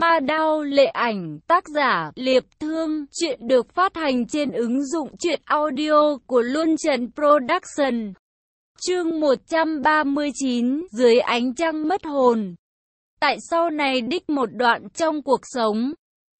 Ma Đao Lệ Ảnh, tác giả Liệp Thương, chuyện được phát hành trên ứng dụng truyện audio của Luân Trần Production. Chương 139, dưới ánh trăng mất hồn. Tại sau này đích một đoạn trong cuộc sống,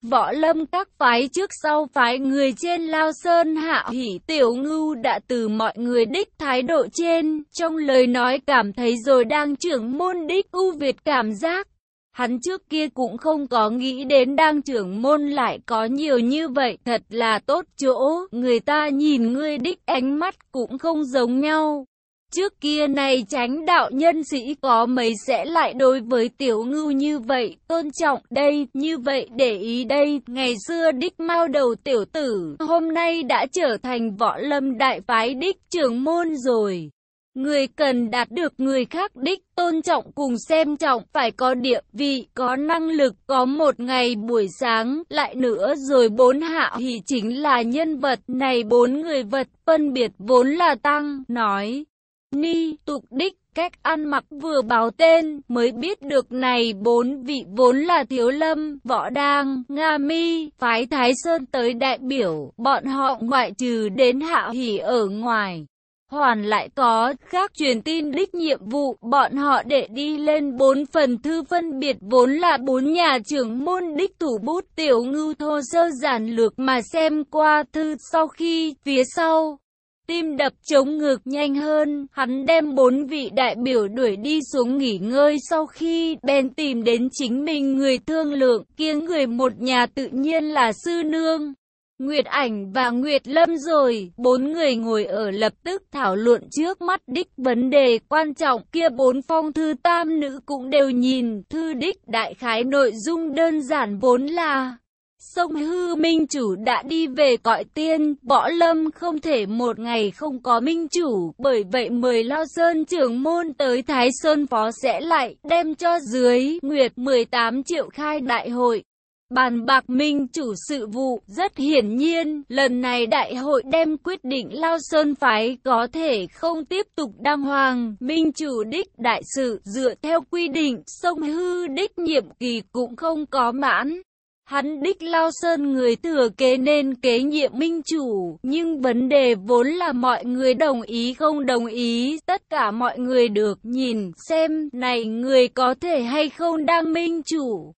Võ lâm các phái trước sau phái người trên Lao Sơn hạ hỷ tiểu ngưu đã từ mọi người đích thái độ trên, trong lời nói cảm thấy rồi đang trưởng môn đích ưu việt cảm giác. Hắn trước kia cũng không có nghĩ đến đang trưởng môn lại có nhiều như vậy, thật là tốt chỗ, người ta nhìn ngươi đích ánh mắt cũng không giống nhau. Trước kia này tránh đạo nhân sĩ có mấy sẽ lại đối với tiểu ngưu như vậy, tôn trọng đây, như vậy để ý đây, ngày xưa đích mau đầu tiểu tử, hôm nay đã trở thành võ lâm đại phái đích trưởng môn rồi. Người cần đạt được người khác đích tôn trọng cùng xem trọng, phải có địa vị, có năng lực, có một ngày buổi sáng, lại nữa rồi bốn hạ thì chính là nhân vật, này bốn người vật, phân biệt vốn là tăng, nói. Ni, tục đích, cách ăn mặc vừa báo tên, mới biết được này bốn vị vốn là Thiếu Lâm, Võ Đang, Nga Mi, Phái Thái Sơn tới đại biểu, bọn họ ngoại trừ đến hạ hỉ ở ngoài hoàn lại có khác truyền tin đích nhiệm vụ, bọn họ để đi lên bốn phần thư phân biệt vốn là bốn nhà trưởng môn đích thủ bút tiểu ngưu thô sơ giản lược mà xem qua thư sau khi phía sau. Tim đập chống ngực nhanh hơn, hắn đem bốn vị đại biểu đuổi đi xuống nghỉ ngơi sau khi bèn tìm đến chính mình người thương lượng, kia người một nhà tự nhiên là sư nương. Nguyệt Ảnh và Nguyệt Lâm rồi, bốn người ngồi ở lập tức thảo luận trước mắt đích vấn đề quan trọng kia bốn phong thư tam nữ cũng đều nhìn, thư đích đại khái nội dung đơn giản vốn là Sông hư minh chủ đã đi về cõi tiên, võ lâm không thể một ngày không có minh chủ, bởi vậy mời Lao Sơn trưởng môn tới Thái Sơn Phó sẽ lại đem cho dưới Nguyệt 18 triệu khai đại hội. Bàn bạc minh chủ sự vụ, rất hiển nhiên, lần này đại hội đem quyết định Lao Sơn Phái có thể không tiếp tục đăng hoàng, minh chủ đích đại sự dựa theo quy định, sông hư đích nhiệm kỳ cũng không có mãn. Hắn đích Lao Sơn người thừa kế nên kế nhiệm minh chủ, nhưng vấn đề vốn là mọi người đồng ý không đồng ý, tất cả mọi người được nhìn xem này người có thể hay không đang minh chủ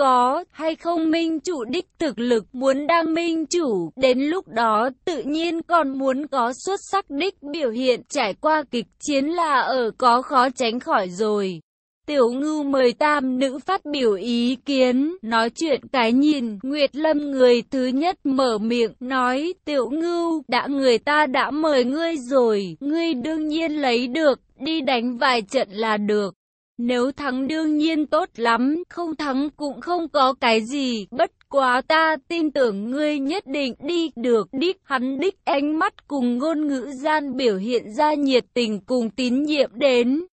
có hay không minh chủ đích thực lực muốn đăng minh chủ, đến lúc đó tự nhiên còn muốn có xuất sắc đích biểu hiện trải qua kịch chiến là ở có khó tránh khỏi rồi. Tiểu ngưu mời tam nữ phát biểu ý kiến, nói chuyện cái nhìn, Nguyệt Lâm người thứ nhất mở miệng, nói, tiểu ngưu, đã người ta đã mời ngươi rồi, ngươi đương nhiên lấy được, đi đánh vài trận là được. Nếu thắng đương nhiên tốt lắm, không thắng cũng không có cái gì, bất quá ta tin tưởng ngươi nhất định đi được. Đích hắn đích ánh mắt cùng ngôn ngữ gian biểu hiện ra nhiệt tình cùng tín nhiệm đến.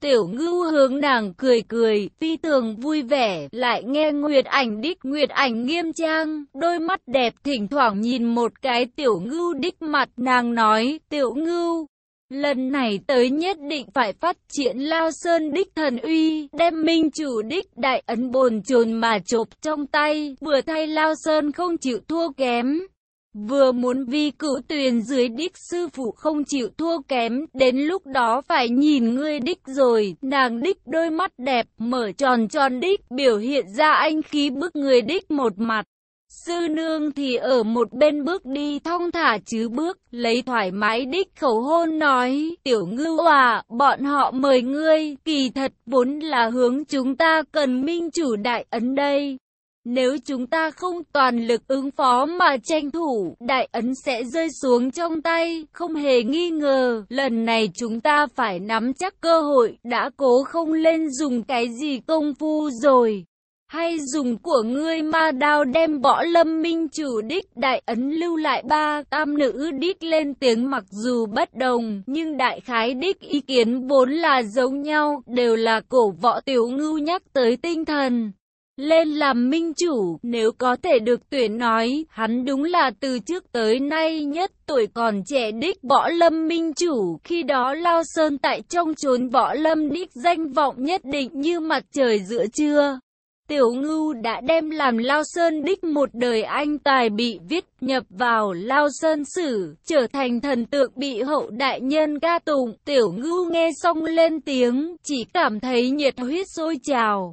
Tiểu ngưu hướng nàng cười cười, phi thường vui vẻ, lại nghe Nguyệt ảnh đích. Nguyệt ảnh nghiêm trang, đôi mắt đẹp thỉnh thoảng nhìn một cái tiểu ngưu đích mặt, nàng nói, tiểu ngưu, Lần này tới nhất định phải phát triển Lao Sơn đích thần uy, đem minh chủ đích đại ấn bồn chồn mà chộp trong tay, vừa thay Lao Sơn không chịu thua kém. Vừa muốn vi cửu tuyền dưới đích sư phụ không chịu thua kém, đến lúc đó phải nhìn ngươi đích rồi, nàng đích đôi mắt đẹp, mở tròn tròn đích, biểu hiện ra anh khí bức người đích một mặt. Sư nương thì ở một bên bước đi thong thả chứ bước, lấy thoải mái đích khẩu hôn nói, tiểu ngư à, bọn họ mời ngươi, kỳ thật vốn là hướng chúng ta cần minh chủ đại ấn đây. Nếu chúng ta không toàn lực ứng phó mà tranh thủ, đại ấn sẽ rơi xuống trong tay, không hề nghi ngờ, lần này chúng ta phải nắm chắc cơ hội, đã cố không lên dùng cái gì công phu rồi hay dùng của ngươi ma đao đem võ lâm minh chủ đích đại ấn lưu lại ba tam nữ đích lên tiếng mặc dù bất đồng nhưng đại khái đích ý kiến vốn là giống nhau đều là cổ võ tiểu ngưu nhắc tới tinh thần lên làm minh chủ, nếu có thể được tuyển nói, hắn đúng là từ trước tới nay nhất tuổi còn trẻ đích võ lâm minh chủ, khi đó Lao Sơn tại trong chốn võ lâm đích danh vọng nhất định như mặt trời giữa trưa. Tiểu ngưu đã đem làm Lao Sơn đích một đời anh tài bị viết nhập vào Lao Sơn sử, trở thành thần tượng bị hậu đại nhân ca tụng. Tiểu ngưu nghe xong lên tiếng, chỉ cảm thấy nhiệt huyết sôi trào.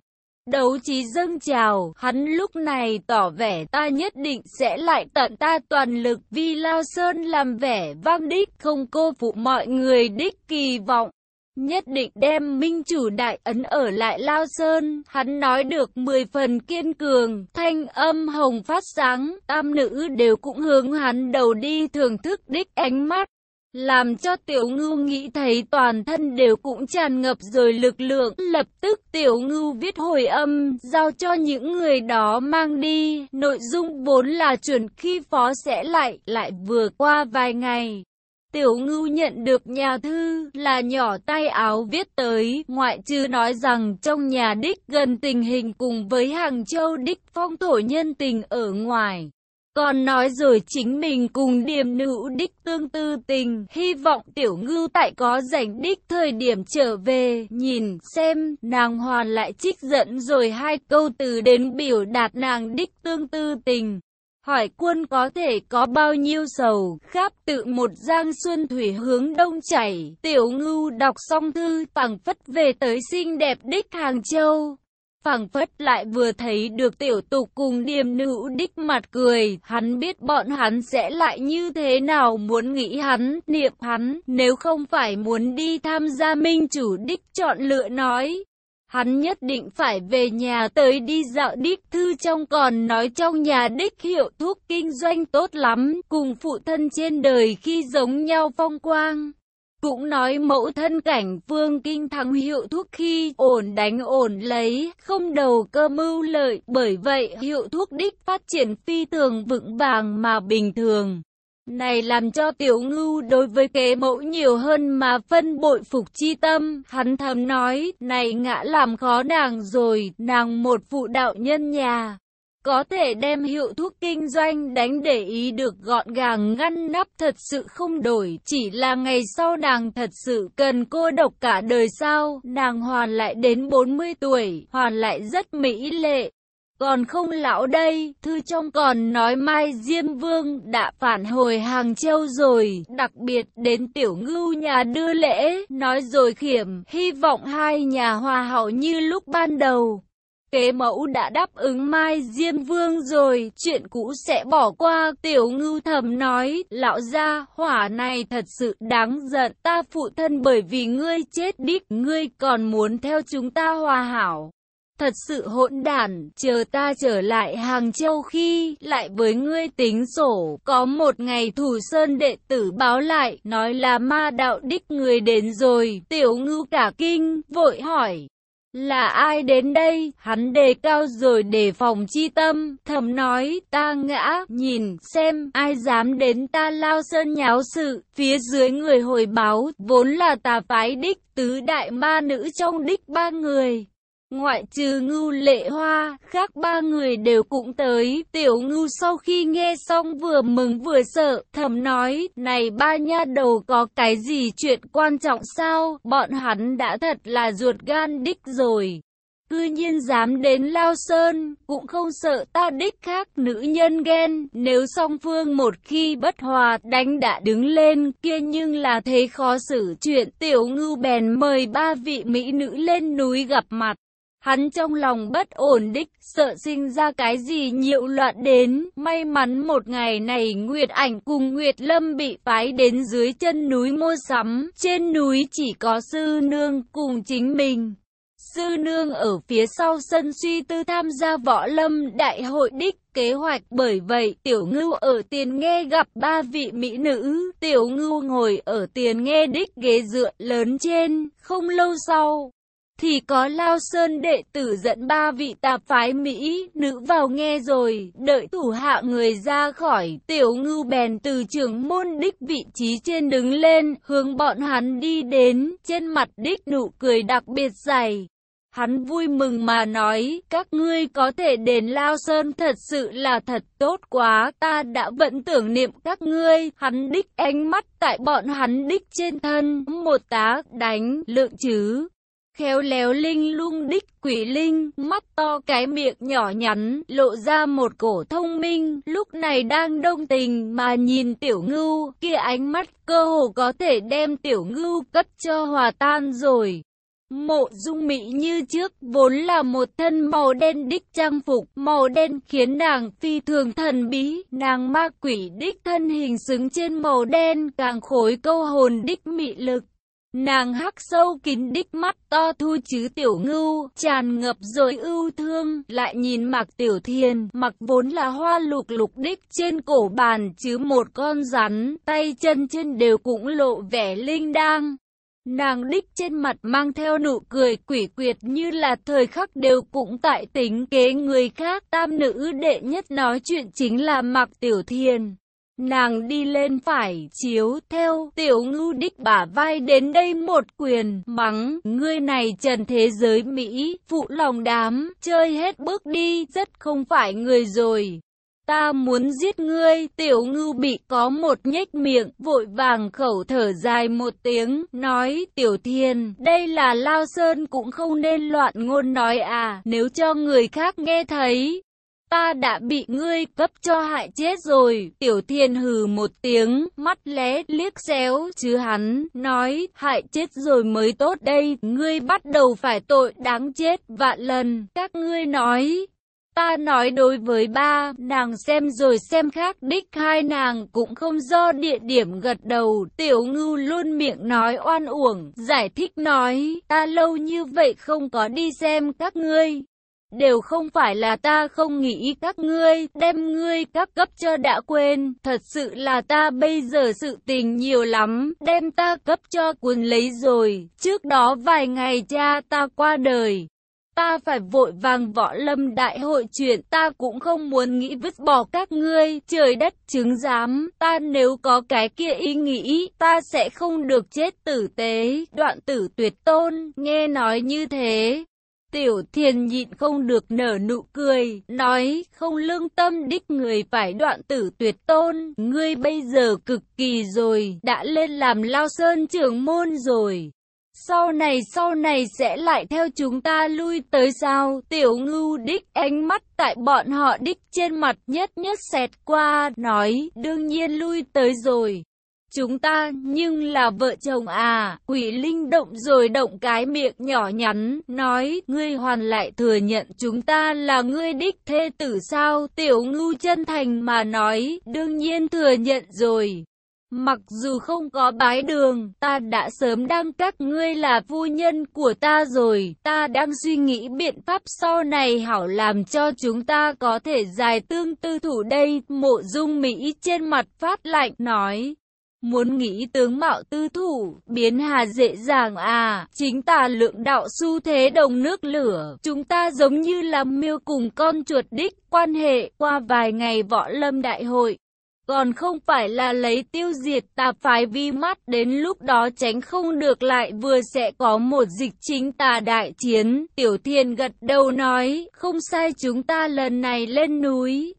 Đấu trí dâng trào, hắn lúc này tỏ vẻ ta nhất định sẽ lại tận ta toàn lực vì Lao Sơn làm vẻ vang đích, không cô phụ mọi người đích kỳ vọng. Nhất định đem minh chủ đại ấn ở lại Lao Sơn, hắn nói được 10 phần kiên cường, thanh âm hồng phát sáng, tam nữ đều cũng hướng hắn đầu đi thưởng thức đích ánh mắt. Làm cho tiểu ngưu nghĩ thấy toàn thân đều cũng tràn ngập rồi lực lượng, lập tức tiểu ngưu viết hồi âm, giao cho những người đó mang đi, nội dung vốn là chuẩn khi phó sẽ lại, lại vừa qua vài ngày. Tiểu ngưu nhận được nhà thư là nhỏ tay áo viết tới, ngoại trừ nói rằng trong nhà đích gần tình hình cùng với hàng châu đích phong thổ nhân tình ở ngoài. Còn nói rồi chính mình cùng điểm nữ đích tương tư tình, hy vọng tiểu ngưu tại có rảnh đích thời điểm trở về, nhìn xem, nàng hoàn lại trích dẫn rồi hai câu từ đến biểu đạt nàng đích tương tư tình. Hỏi quân có thể có bao nhiêu sầu, khắp tự một giang xuân thủy hướng đông chảy, tiểu ngưu đọc xong thư, phẳng phất về tới xinh đẹp đích Hàng Châu. phẳng phất lại vừa thấy được tiểu tục cùng điềm nữ đích mặt cười, hắn biết bọn hắn sẽ lại như thế nào muốn nghĩ hắn, niệm hắn, nếu không phải muốn đi tham gia minh chủ đích chọn lựa nói. Hắn nhất định phải về nhà tới đi dạo đích thư trong còn nói trong nhà đích hiệu thuốc kinh doanh tốt lắm, cùng phụ thân trên đời khi giống nhau phong quang. Cũng nói mẫu thân cảnh phương kinh thắng hiệu thuốc khi ổn đánh ổn lấy, không đầu cơ mưu lợi, bởi vậy hiệu thuốc đích phát triển phi thường vững vàng mà bình thường. Này làm cho tiểu ngưu đối với kế mẫu nhiều hơn mà phân bội phục chi tâm, hắn thầm nói, này ngã làm khó nàng rồi, nàng một phụ đạo nhân nhà. Có thể đem hiệu thuốc kinh doanh đánh để ý được gọn gàng ngăn nắp thật sự không đổi, chỉ là ngày sau nàng thật sự cần cô độc cả đời sao, nàng hoàn lại đến 40 tuổi, hoàn lại rất mỹ lệ. Còn không lão đây, thư trong còn nói Mai Diêm Vương đã phản hồi Hàng Châu rồi, đặc biệt đến tiểu ngưu nhà đưa lễ, nói rồi khiểm, hy vọng hai nhà hòa hảo như lúc ban đầu. Kế mẫu đã đáp ứng Mai Diêm Vương rồi, chuyện cũ sẽ bỏ qua, tiểu ngưu thầm nói, lão gia, hỏa này thật sự đáng giận, ta phụ thân bởi vì ngươi chết đích, ngươi còn muốn theo chúng ta hòa hảo. Thật sự hỗn đản, chờ ta trở lại Hàng Châu khi, lại với ngươi tính sổ, có một ngày thủ sơn đệ tử báo lại, nói là ma đạo đích người đến rồi, tiểu ngưu cả kinh, vội hỏi. Là ai đến đây? Hắn đề cao rồi đề phòng chi tâm, thầm nói, ta ngã, nhìn, xem, ai dám đến ta lao sơn nháo sự, phía dưới người hồi báo, vốn là tà phái đích, tứ đại ma nữ trong đích ba người. Ngoại trừ ngưu lệ hoa, khác ba người đều cũng tới. Tiểu ngưu sau khi nghe xong vừa mừng vừa sợ, thầm nói, này ba nha đầu có cái gì chuyện quan trọng sao? Bọn hắn đã thật là ruột gan đích rồi. Cư nhiên dám đến Lao Sơn, cũng không sợ ta đích khác nữ nhân ghen, nếu song phương một khi bất hòa đánh đã đứng lên kia nhưng là thế khó xử chuyện tiểu ngưu bèn mời ba vị mỹ nữ lên núi gặp mặt. Hắn trong lòng bất ổn đích, sợ sinh ra cái gì nhiễu loạn đến. May mắn một ngày này Nguyệt Ảnh cùng Nguyệt Lâm bị phái đến dưới chân núi mua sắm. Trên núi chỉ có sư nương cùng chính mình. Sư nương ở phía sau sân suy tư tham gia võ lâm đại hội đích kế hoạch bởi vậy tiểu ngưu ở tiền nghe gặp ba vị mỹ nữ tiểu ngưu ngồi ở tiền nghe đích ghế dựa lớn trên không lâu sau thì có Lao Sơn đệ tử dẫn ba vị tạp phái Mỹ, nữ vào nghe rồi, đợi thủ hạ người ra khỏi, tiểu ngưu bèn từ trưởng môn đích vị trí trên đứng lên, hướng bọn hắn đi đến, trên mặt đích nụ cười đặc biệt dày. Hắn vui mừng mà nói, các ngươi có thể đến Lao Sơn thật sự là thật tốt quá, ta đã vẫn tưởng niệm các ngươi, hắn đích ánh mắt tại bọn hắn đích trên thân, một tá đánh, lượng chứ khéo léo linh lung đích quỷ linh, mắt to cái miệng nhỏ nhắn, lộ ra một cổ thông minh, lúc này đang đông tình mà nhìn tiểu ngưu, kia ánh mắt cơ hồ có thể đem tiểu ngưu cất cho hòa tan rồi. Mộ dung mỹ như trước, vốn là một thân màu đen đích trang phục, màu đen khiến nàng phi thường thần bí, nàng ma quỷ đích thân hình xứng trên màu đen, càng khối câu hồn đích mị lực. Nàng hắc sâu kín đích mắt to thu chứ tiểu ngưu, tràn ngập rồi ưu thương, lại nhìn mặc tiểu thiên, mặc vốn là hoa lục lục đích trên cổ bàn chứ một con rắn, tay chân trên đều cũng lộ vẻ linh đang. Nàng đích trên mặt mang theo nụ cười quỷ quyệt như là thời khắc đều cũng tại tính kế người khác. Tam nữ đệ nhất nói chuyện chính là mặc tiểu thiên. Nàng đi lên phải chiếu theo tiểu ngưu đích bả vai đến đây một quyền mắng ngươi này trần thế giới Mỹ phụ lòng đám chơi hết bước đi rất không phải người rồi. Ta muốn giết ngươi, tiểu ngưu bị có một nhếch miệng, vội vàng khẩu thở dài một tiếng, nói, tiểu thiên, đây là Lao Sơn cũng không nên loạn ngôn nói à, nếu cho người khác nghe thấy, ta đã bị ngươi cấp cho hại chết rồi. Tiểu thiên hừ một tiếng, mắt lé liếc xéo, chứ hắn, nói, hại chết rồi mới tốt đây, ngươi bắt đầu phải tội đáng chết vạn lần. Các ngươi nói, Ta nói đối với ba, nàng xem rồi xem khác đích hai nàng cũng không do địa điểm gật đầu. Tiểu ngưu luôn miệng nói oan uổng, giải thích nói, ta lâu như vậy không có đi xem các ngươi. Đều không phải là ta không nghĩ các ngươi, đem ngươi các cấp cho đã quên, thật sự là ta bây giờ sự tình nhiều lắm, đem ta cấp cho cuốn lấy rồi, trước đó vài ngày cha ta qua đời, Ta phải vội vàng võ lâm đại hội chuyện, ta cũng không muốn nghĩ vứt bỏ các ngươi, trời đất chứng giám, ta nếu có cái kia ý nghĩ, ta sẽ không được chết tử tế, đoạn tử tuyệt tôn, nghe nói như thế. Tiểu thiền nhịn không được nở nụ cười, nói không lương tâm đích người phải đoạn tử tuyệt tôn, ngươi bây giờ cực kỳ rồi, đã lên làm lao sơn trưởng môn rồi. Sau này sau này sẽ lại theo chúng ta lui tới sao? Tiểu ngưu đích ánh mắt tại bọn họ đích trên mặt nhất nhất xẹt qua, nói đương nhiên lui tới rồi. Chúng ta nhưng là vợ chồng à, quỷ linh động rồi động cái miệng nhỏ nhắn, nói, ngươi hoàn lại thừa nhận chúng ta là ngươi đích thê tử sao, tiểu ngưu chân thành mà nói, đương nhiên thừa nhận rồi. Mặc dù không có bái đường, ta đã sớm đăng các ngươi là phu nhân của ta rồi, ta đang suy nghĩ biện pháp sau này hảo làm cho chúng ta có thể dài tương tư thủ đây, mộ dung Mỹ trên mặt phát lạnh nói. Muốn nghĩ tướng mạo tư thủ, biến hà dễ dàng à, chính tà lượng đạo xu thế đồng nước lửa, chúng ta giống như là miêu cùng con chuột đích, quan hệ qua vài ngày võ lâm đại hội, còn không phải là lấy tiêu diệt tà phái vi mắt đến lúc đó tránh không được lại vừa sẽ có một dịch chính tà đại chiến. Tiểu thiên gật đầu nói, không sai chúng ta lần này lên núi.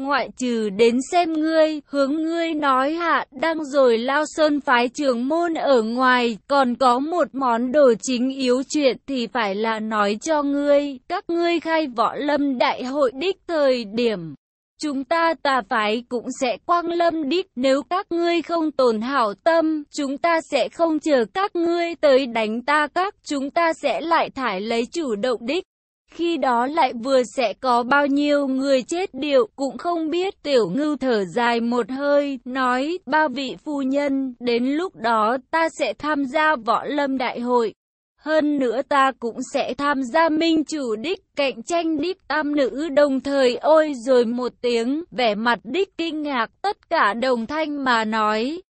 Ngoại trừ đến xem ngươi, hướng ngươi nói hạ, đang rồi lao sơn phái trường môn ở ngoài, còn có một món đồ chính yếu chuyện thì phải là nói cho ngươi, các ngươi khai võ lâm đại hội đích thời điểm. Chúng ta tà phái cũng sẽ quang lâm đích, nếu các ngươi không tổn hảo tâm, chúng ta sẽ không chờ các ngươi tới đánh ta các, chúng ta sẽ lại thải lấy chủ động đích. Khi đó lại vừa sẽ có bao nhiêu người chết điệu cũng không biết tiểu ngưu thở dài một hơi, nói, ba vị phu nhân, đến lúc đó ta sẽ tham gia võ lâm đại hội. Hơn nữa ta cũng sẽ tham gia minh chủ đích, cạnh tranh đích tam nữ đồng thời ôi rồi một tiếng, vẻ mặt đích kinh ngạc tất cả đồng thanh mà nói.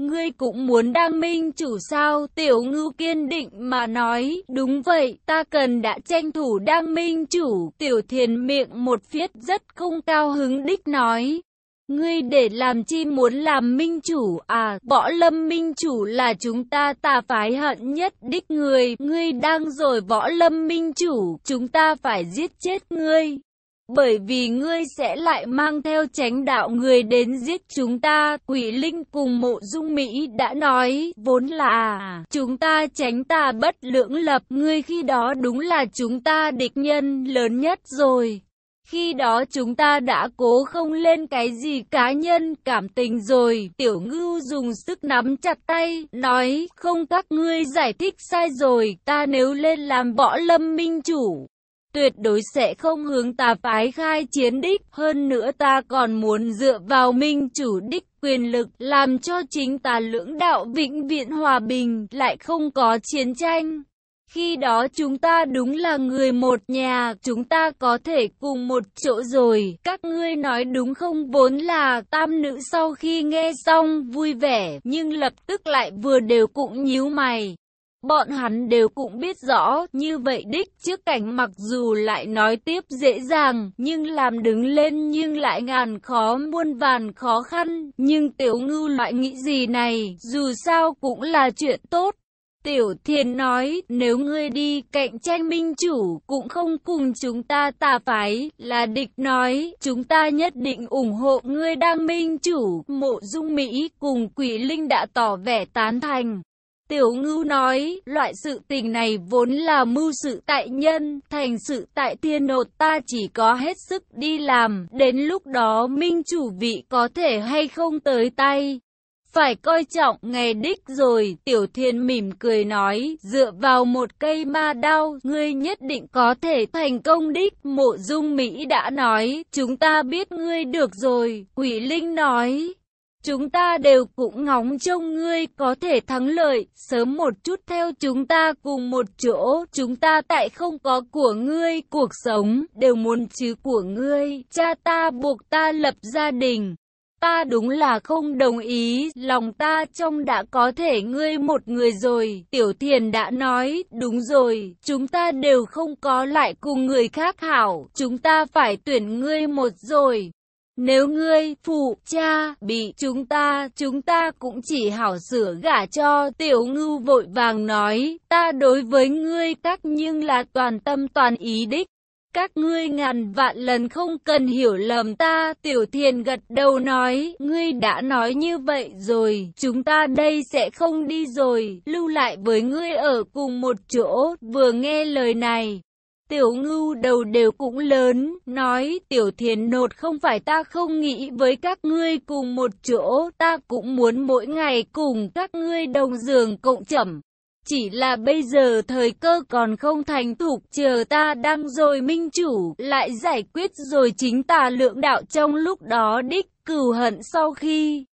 Ngươi cũng muốn đăng minh chủ sao? Tiểu ngưu kiên định mà nói, đúng vậy, ta cần đã tranh thủ đăng minh chủ. Tiểu thiền miệng một phiết rất không cao hứng đích nói. Ngươi để làm chi muốn làm minh chủ à, võ lâm minh chủ là chúng ta tà phái hận nhất đích người, ngươi đang rồi võ lâm minh chủ, chúng ta phải giết chết ngươi bởi vì ngươi sẽ lại mang theo chánh đạo người đến giết chúng ta. Quỷ Linh cùng mộ dung Mỹ đã nói, vốn là chúng ta tránh ta bất lưỡng lập, ngươi khi đó đúng là chúng ta địch nhân lớn nhất rồi. Khi đó chúng ta đã cố không lên cái gì cá nhân cảm tình rồi. Tiểu ngưu dùng sức nắm chặt tay, nói không các ngươi giải thích sai rồi, ta nếu lên làm võ lâm minh chủ. Tuyệt đối sẽ không hướng tà phái khai chiến đích, hơn nữa ta còn muốn dựa vào minh chủ đích quyền lực, làm cho chính tà lưỡng đạo vĩnh viễn hòa bình, lại không có chiến tranh. Khi đó chúng ta đúng là người một nhà, chúng ta có thể cùng một chỗ rồi. Các ngươi nói đúng không vốn là tam nữ sau khi nghe xong vui vẻ, nhưng lập tức lại vừa đều cũng nhíu mày. Bọn hắn đều cũng biết rõ, như vậy đích trước cảnh mặc dù lại nói tiếp dễ dàng, nhưng làm đứng lên nhưng lại ngàn khó muôn vàn khó khăn, nhưng tiểu ngư loại nghĩ gì này, dù sao cũng là chuyện tốt. Tiểu Thiên nói, nếu ngươi đi cạnh tranh minh chủ, cũng không cùng chúng ta tà phái, là địch nói, chúng ta nhất định ủng hộ ngươi đang minh chủ. Mộ dung Mỹ cùng quỷ linh đã tỏ vẻ tán thành. Tiểu ngưu nói, loại sự tình này vốn là mưu sự tại nhân, thành sự tại thiên nột ta chỉ có hết sức đi làm, đến lúc đó minh chủ vị có thể hay không tới tay. Phải coi trọng nghe đích rồi, tiểu thiên mỉm cười nói, dựa vào một cây ma đao, ngươi nhất định có thể thành công đích. Mộ dung Mỹ đã nói, chúng ta biết ngươi được rồi, quỷ linh nói. Chúng ta đều cũng ngóng trông ngươi có thể thắng lợi, sớm một chút theo chúng ta cùng một chỗ, chúng ta tại không có của ngươi, cuộc sống, đều muốn chứ của ngươi, cha ta buộc ta lập gia đình. Ta đúng là không đồng ý, lòng ta trong đã có thể ngươi một người rồi. Tiểu thiền đã nói, đúng rồi, chúng ta đều không có lại cùng người khác hảo, chúng ta phải tuyển ngươi một rồi. Nếu ngươi, phụ, cha, bị chúng ta, chúng ta cũng chỉ hảo sửa gả cho. Tiểu ngưu vội vàng nói, ta đối với ngươi các nhưng là toàn tâm toàn ý đích. Các ngươi ngàn vạn lần không cần hiểu lầm ta, tiểu thiền gật đầu nói, ngươi đã nói như vậy rồi, chúng ta đây sẽ không đi rồi, lưu lại với ngươi ở cùng một chỗ, vừa nghe lời này. Tiểu ngưu đầu đều cũng lớn, nói tiểu thiền nột không phải ta không nghĩ với các ngươi cùng một chỗ, ta cũng muốn mỗi ngày cùng các ngươi đồng giường cộng chẩm. Chỉ là bây giờ thời cơ còn không thành thục, chờ ta đang rồi minh chủ, lại giải quyết rồi chính ta lượng đạo trong lúc đó đích cừu hận sau khi.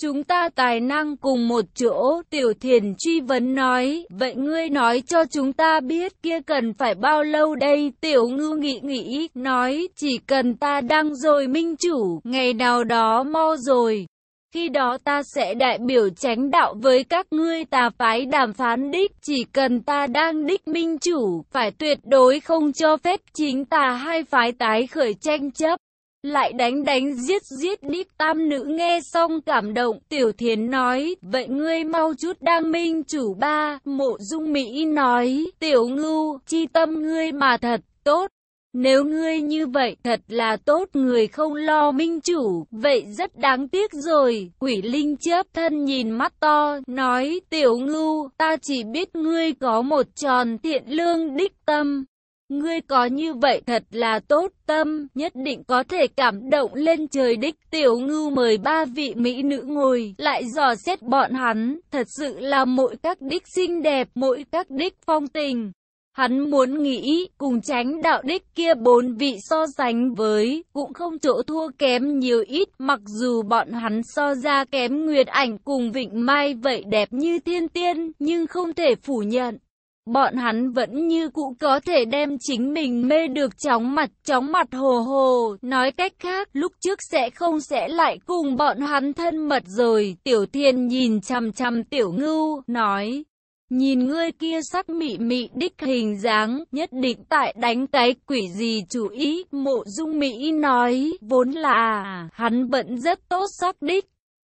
Chúng ta tài năng cùng một chỗ, tiểu thiền truy vấn nói, vậy ngươi nói cho chúng ta biết kia cần phải bao lâu đây, tiểu ngư nghĩ nghĩ, nói, chỉ cần ta đang rồi minh chủ, ngày nào đó mau rồi. Khi đó ta sẽ đại biểu tránh đạo với các ngươi tà phái đàm phán đích, chỉ cần ta đang đích minh chủ, phải tuyệt đối không cho phép chính tà hai phái tái khởi tranh chấp. Lại đánh đánh giết giết đích tam nữ nghe xong cảm động, tiểu thiến nói, vậy ngươi mau chút đang minh chủ ba, mộ dung Mỹ nói, tiểu ngưu, chi tâm ngươi mà thật, tốt. Nếu ngươi như vậy thật là tốt người không lo minh chủ, vậy rất đáng tiếc rồi. Quỷ linh chớp thân nhìn mắt to, nói tiểu ngưu, ta chỉ biết ngươi có một tròn thiện lương đích tâm. Ngươi có như vậy thật là tốt tâm, nhất định có thể cảm động lên trời đích tiểu ngưu mời ba vị mỹ nữ ngồi, lại dò xét bọn hắn, thật sự là mỗi các đích xinh đẹp, mỗi các đích phong tình. Hắn muốn nghĩ, cùng tránh đạo đích kia bốn vị so sánh với, cũng không chỗ thua kém nhiều ít, mặc dù bọn hắn so ra kém Nguyệt Ảnh cùng Vịnh Mai vậy đẹp như thiên tiên, nhưng không thể phủ nhận. Bọn hắn vẫn như cũ có thể đem chính mình mê được chóng mặt, chóng mặt hồ hồ. Nói cách khác, lúc trước sẽ không sẽ lại cùng bọn hắn thân mật rồi. Tiểu thiên nhìn chằm chằm tiểu ngưu, nói. Nhìn ngươi kia sắc mị mị đích hình dáng, nhất định tại đánh cái quỷ gì chủ ý, mộ dung Mỹ nói, vốn là, hắn vẫn rất tốt sắc đích.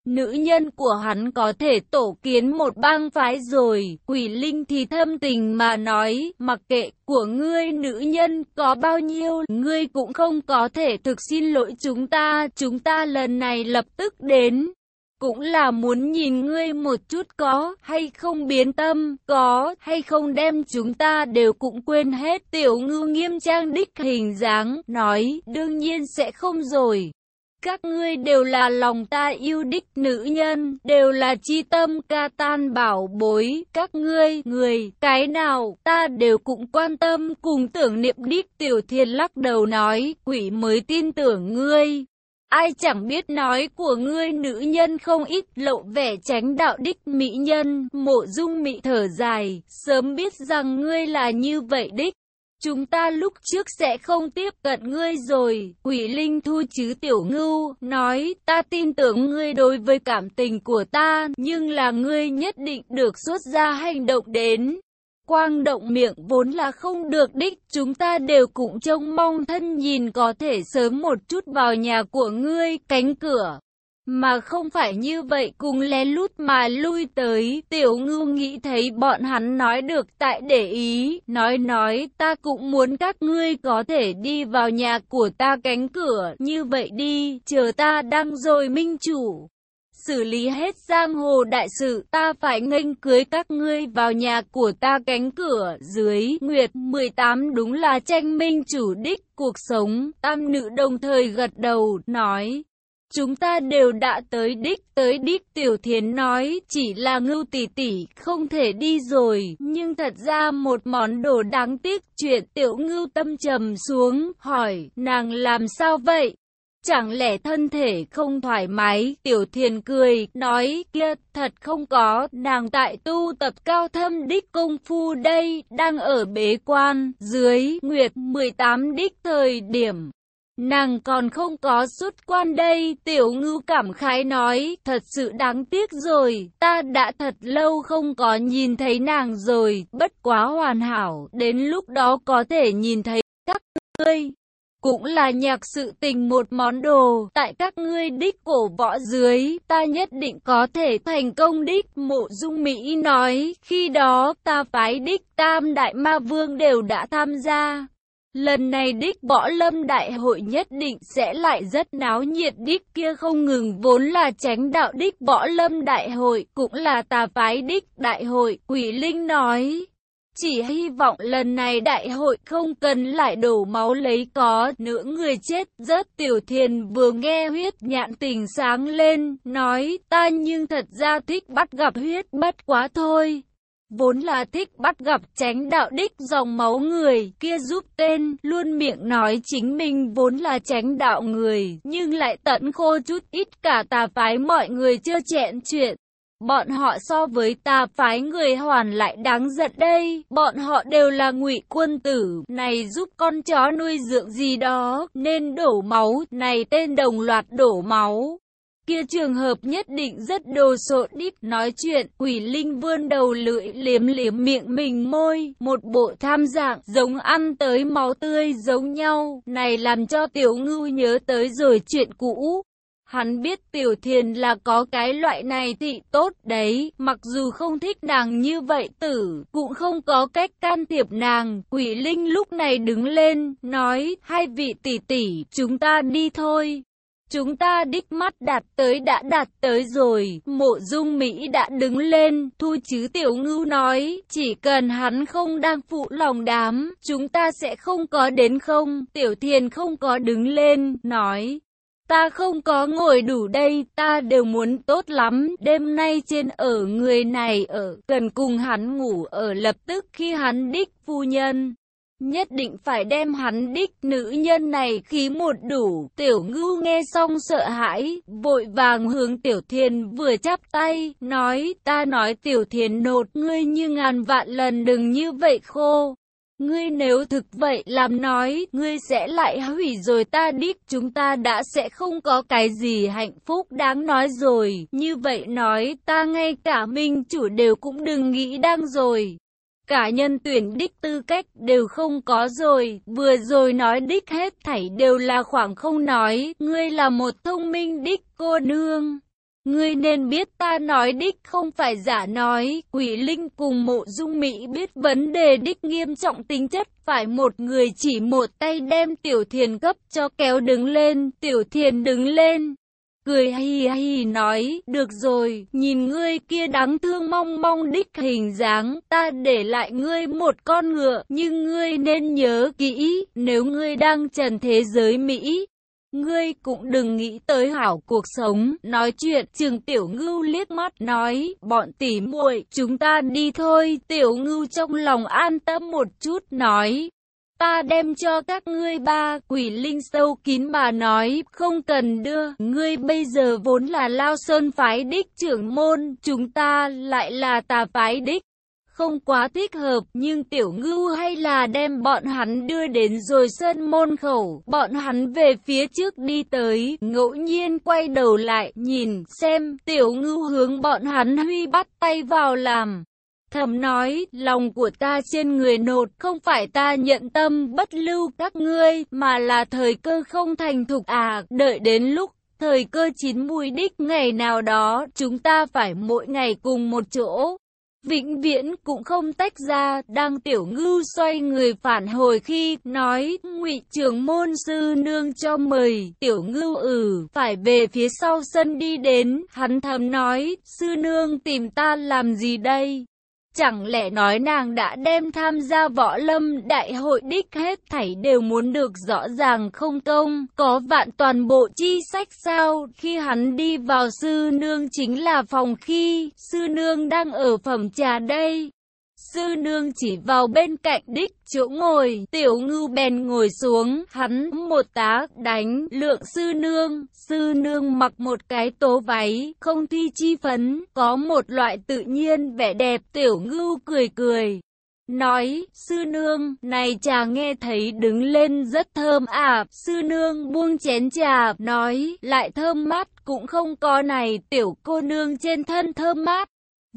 Nữ nhân của hắn có thể tổ kiến một bang phái rồi, quỷ linh thì thâm tình mà nói, mặc kệ của ngươi nữ nhân có bao nhiêu, ngươi cũng không có thể thực xin lỗi chúng ta, chúng ta lần này lập tức đến. Cũng là muốn nhìn ngươi một chút có hay không biến tâm, có hay không đem chúng ta đều cũng quên hết. Tiểu ngư nghiêm trang đích hình dáng, nói đương nhiên sẽ không rồi. Các ngươi đều là lòng ta yêu đích nữ nhân, đều là chi tâm ca tan bảo bối. Các ngươi, người, cái nào, ta đều cũng quan tâm cùng tưởng niệm đích tiểu thiên lắc đầu nói, quỷ mới tin tưởng ngươi. Ai chẳng biết nói của ngươi nữ nhân không ít lộ vẻ tránh đạo đích mỹ nhân, mộ dung mị thở dài, sớm biết rằng ngươi là như vậy đích. Chúng ta lúc trước sẽ không tiếp cận ngươi rồi, quỷ linh thu chứ tiểu ngưu, nói, ta tin tưởng ngươi đối với cảm tình của ta, nhưng là ngươi nhất định được xuất ra hành động đến. Quang động miệng vốn là không được đích, chúng ta đều cũng trông mong thân nhìn có thể sớm một chút vào nhà của ngươi, cánh cửa. Mà không phải như vậy cùng lén lút mà lui tới, tiểu ngư nghĩ thấy bọn hắn nói được tại để ý, nói nói ta cũng muốn các ngươi có thể đi vào nhà của ta cánh cửa, như vậy đi, chờ ta đang rồi minh chủ xử lý hết giang hồ đại sự, ta phải nghênh cưới các ngươi vào nhà của ta cánh cửa dưới. Nguyệt 18 đúng là tranh minh chủ đích cuộc sống, tam nữ đồng thời gật đầu, nói. Chúng ta đều đã tới đích, tới đích tiểu thiến nói, chỉ là ngưu tỷ tỷ, không thể đi rồi, nhưng thật ra một món đồ đáng tiếc, chuyện tiểu ngưu tâm trầm xuống, hỏi, nàng làm sao vậy? Chẳng lẽ thân thể không thoải mái, tiểu thiền cười, nói, kia, thật không có, nàng tại tu tập cao thâm đích công phu đây, đang ở bế quan, dưới, nguyệt 18 đích thời điểm. Nàng còn không có xuất quan đây, tiểu ngưu cảm khái nói, thật sự đáng tiếc rồi, ta đã thật lâu không có nhìn thấy nàng rồi, bất quá hoàn hảo, đến lúc đó có thể nhìn thấy các ngươi cũng là nhạc sự tình một món đồ, tại các ngươi đích cổ võ dưới, ta nhất định có thể thành công đích, mộ dung Mỹ nói, khi đó ta phái đích tam đại ma vương đều đã tham gia. Lần này đích võ lâm đại hội nhất định sẽ lại rất náo nhiệt đích kia không ngừng vốn là tránh đạo đích võ lâm đại hội cũng là tà phái đích đại hội, quỷ linh nói. Chỉ hy vọng lần này đại hội không cần lại đổ máu lấy có nữa người chết rớt tiểu thiền vừa nghe huyết nhạn tình sáng lên, nói ta nhưng thật ra thích bắt gặp huyết bất quá thôi. Vốn là thích bắt gặp tránh đạo đích dòng máu người, kia giúp tên, luôn miệng nói chính mình vốn là tránh đạo người, nhưng lại tận khô chút ít cả tà phái mọi người chưa chẹn chuyện. Bọn họ so với tà phái người hoàn lại đáng giận đây, bọn họ đều là ngụy quân tử, này giúp con chó nuôi dưỡng gì đó, nên đổ máu, này tên đồng loạt đổ máu. Kia trường hợp nhất định rất đồ sộ đít nói chuyện, quỷ linh vươn đầu lưỡi liếm liếm miệng mình môi, một bộ tham dạng giống ăn tới máu tươi giống nhau, này làm cho tiểu ngưu nhớ tới rồi chuyện cũ. Hắn biết tiểu thiền là có cái loại này thị tốt đấy, mặc dù không thích nàng như vậy tử, cũng không có cách can thiệp nàng. Quỷ linh lúc này đứng lên, nói, hai vị tỷ tỷ, chúng ta đi thôi. Chúng ta đích mắt đạt tới đã đạt tới rồi, mộ dung Mỹ đã đứng lên, thu chứ tiểu ngưu nói, chỉ cần hắn không đang phụ lòng đám, chúng ta sẽ không có đến không, tiểu thiền không có đứng lên, nói. Ta không có ngồi đủ đây, ta đều muốn tốt lắm, đêm nay trên ở người này ở, cần cùng hắn ngủ ở lập tức khi hắn đích phu nhân. Nhất định phải đem hắn đích nữ nhân này khí một đủ, tiểu ngưu nghe xong sợ hãi, vội vàng hướng tiểu thiền vừa chắp tay, nói, ta nói tiểu thiền nột ngươi như ngàn vạn lần đừng như vậy khô. Ngươi nếu thực vậy làm nói, ngươi sẽ lại hủy rồi ta đích, chúng ta đã sẽ không có cái gì hạnh phúc đáng nói rồi. Như vậy nói, ta ngay cả minh chủ đều cũng đừng nghĩ đang rồi. Cả nhân tuyển đích tư cách đều không có rồi, vừa rồi nói đích hết thảy đều là khoảng không nói, ngươi là một thông minh đích cô nương. Ngươi nên biết ta nói đích không phải giả nói, quỷ linh cùng mộ dung Mỹ biết vấn đề đích nghiêm trọng tính chất, phải một người chỉ một tay đem tiểu thiền cấp cho kéo đứng lên, tiểu thiền đứng lên. Cười hì hì nói, được rồi, nhìn ngươi kia đáng thương mong mong đích hình dáng, ta để lại ngươi một con ngựa, nhưng ngươi nên nhớ kỹ, nếu ngươi đang trần thế giới Mỹ, Ngươi cũng đừng nghĩ tới hảo cuộc sống, nói chuyện, trường tiểu ngưu liếc mắt, nói, bọn tỉ muội chúng ta đi thôi, tiểu ngưu trong lòng an tâm một chút, nói. Ta đem cho các ngươi ba, quỷ linh sâu kín bà nói, không cần đưa, ngươi bây giờ vốn là lao sơn phái đích trưởng môn, chúng ta lại là tà phái đích. Không quá thích hợp, nhưng tiểu ngưu hay là đem bọn hắn đưa đến rồi sơn môn khẩu, bọn hắn về phía trước đi tới, ngẫu nhiên quay đầu lại, nhìn, xem, tiểu ngưu hướng bọn hắn huy bắt tay vào làm. Thầm nói, lòng của ta trên người nột, không phải ta nhận tâm bất lưu các ngươi, mà là thời cơ không thành thục à, đợi đến lúc thời cơ chín mùi đích ngày nào đó, chúng ta phải mỗi ngày cùng một chỗ vĩnh viễn cũng không tách ra, đang tiểu ngưu xoay người phản hồi khi nói, ngụy trưởng môn sư nương cho mời, tiểu ngưu ừ, phải về phía sau sân đi đến, hắn thầm nói, sư nương tìm ta làm gì đây? Chẳng lẽ nói nàng đã đem tham gia võ lâm đại hội đích hết thảy đều muốn được rõ ràng không công, có vạn toàn bộ chi sách sao, khi hắn đi vào sư nương chính là phòng khi, sư nương đang ở phẩm trà đây. Sư nương chỉ vào bên cạnh đích chỗ ngồi, tiểu ngưu bèn ngồi xuống, hắn một tá đánh, lượng sư nương, sư nương mặc một cái tố váy, không thi chi phấn, có một loại tự nhiên vẻ đẹp, tiểu ngưu cười cười. Nói, sư nương, này trà nghe thấy đứng lên rất thơm à, sư nương buông chén trà, nói, lại thơm mát, cũng không có này, tiểu cô nương trên thân thơm mát.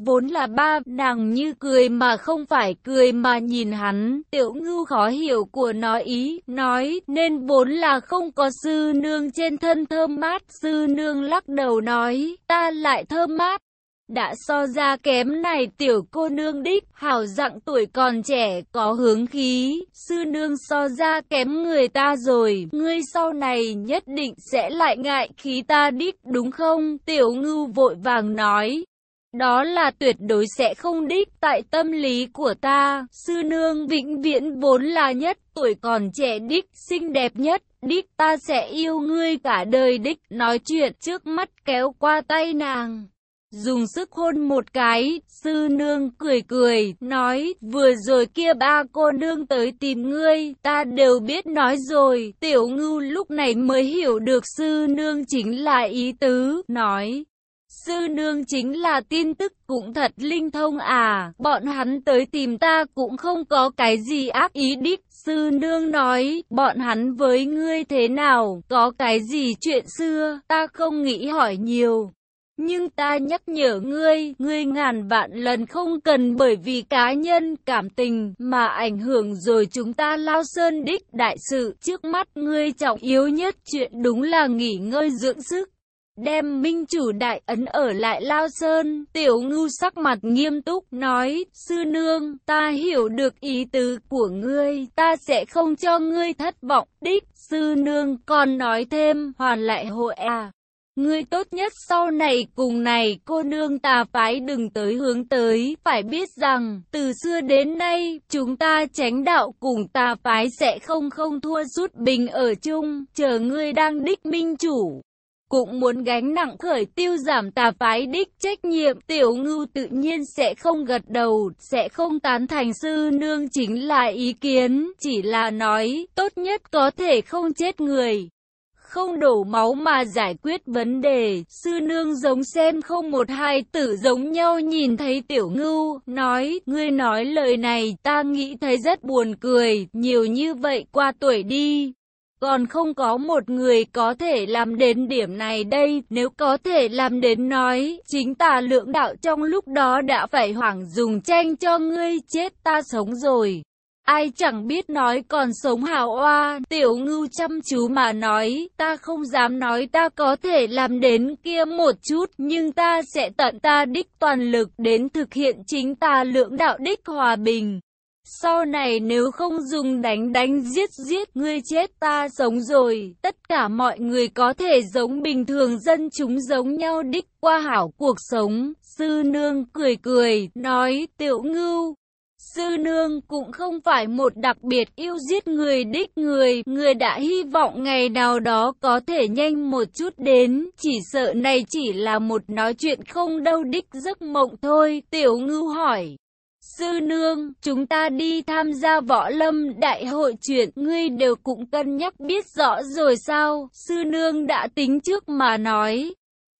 Vốn là ba, nàng như cười mà không phải cười mà nhìn hắn, tiểu ngưu khó hiểu của nó ý, nói, nên vốn là không có sư nương trên thân thơm mát, sư nương lắc đầu nói, ta lại thơm mát. Đã so ra kém này tiểu cô nương đích, hảo dặng tuổi còn trẻ, có hướng khí, sư nương so ra kém người ta rồi, ngươi sau này nhất định sẽ lại ngại khí ta đích đúng không? Tiểu ngưu vội vàng nói, đó là tuyệt đối sẽ không đích tại tâm lý của ta. Sư nương vĩnh viễn vốn là nhất, tuổi còn trẻ đích, xinh đẹp nhất, đích ta sẽ yêu ngươi cả đời đích. Nói chuyện trước mắt kéo qua tay nàng. Dùng sức hôn một cái, sư nương cười cười, nói, vừa rồi kia ba cô nương tới tìm ngươi, ta đều biết nói rồi, tiểu ngưu lúc này mới hiểu được sư nương chính là ý tứ, nói, Sư nương chính là tin tức cũng thật linh thông à, bọn hắn tới tìm ta cũng không có cái gì ác ý đích. Sư nương nói, bọn hắn với ngươi thế nào, có cái gì chuyện xưa, ta không nghĩ hỏi nhiều. Nhưng ta nhắc nhở ngươi, ngươi ngàn vạn lần không cần bởi vì cá nhân, cảm tình mà ảnh hưởng rồi chúng ta lao sơn đích đại sự. Trước mắt ngươi trọng yếu nhất chuyện đúng là nghỉ ngơi dưỡng sức đem minh chủ đại ấn ở lại Lao Sơn. Tiểu ngưu sắc mặt nghiêm túc nói, sư nương, ta hiểu được ý tứ của ngươi, ta sẽ không cho ngươi thất vọng. Đích, sư nương còn nói thêm, hoàn lại hội à. Ngươi tốt nhất sau này cùng này cô nương tà phái đừng tới hướng tới, phải biết rằng, từ xưa đến nay, chúng ta tránh đạo cùng tà phái sẽ không không thua rút bình ở chung, chờ ngươi đang đích minh chủ cũng muốn gánh nặng khởi tiêu giảm tà phái đích trách nhiệm. Tiểu ngưu tự nhiên sẽ không gật đầu, sẽ không tán thành sư nương chính là ý kiến, chỉ là nói, tốt nhất có thể không chết người. Không đổ máu mà giải quyết vấn đề, sư nương giống xem không một hai tử giống nhau nhìn thấy tiểu ngưu, nói, ngươi nói lời này ta nghĩ thấy rất buồn cười, nhiều như vậy qua tuổi đi, còn không có một người có thể làm đến điểm này đây, nếu có thể làm đến nói, chính tà lượng đạo trong lúc đó đã phải hoảng dùng tranh cho ngươi chết ta sống rồi. ai chẳng biết nói còn sống hào oa, tiểu ngưu chăm chú mà nói, ta không dám nói ta có thể làm đến kia một chút, nhưng ta sẽ tận ta đích toàn lực đến thực hiện chính ta lượng đạo đích hòa bình. Sau này nếu không dùng đánh đánh giết giết ngươi chết ta sống rồi, tất cả mọi người có thể giống bình thường dân chúng giống nhau đích qua hảo cuộc sống. Sư nương cười cười, nói tiểu ngưu. Sư nương cũng không phải một đặc biệt yêu giết người đích người, người đã hy vọng ngày nào đó có thể nhanh một chút đến, chỉ sợ này chỉ là một nói chuyện không đâu đích giấc mộng thôi. Tiểu ngưu hỏi. Sư nương, chúng ta đi tham gia võ lâm đại hội chuyện, ngươi đều cũng cân nhắc biết rõ rồi sao? Sư nương đã tính trước mà nói.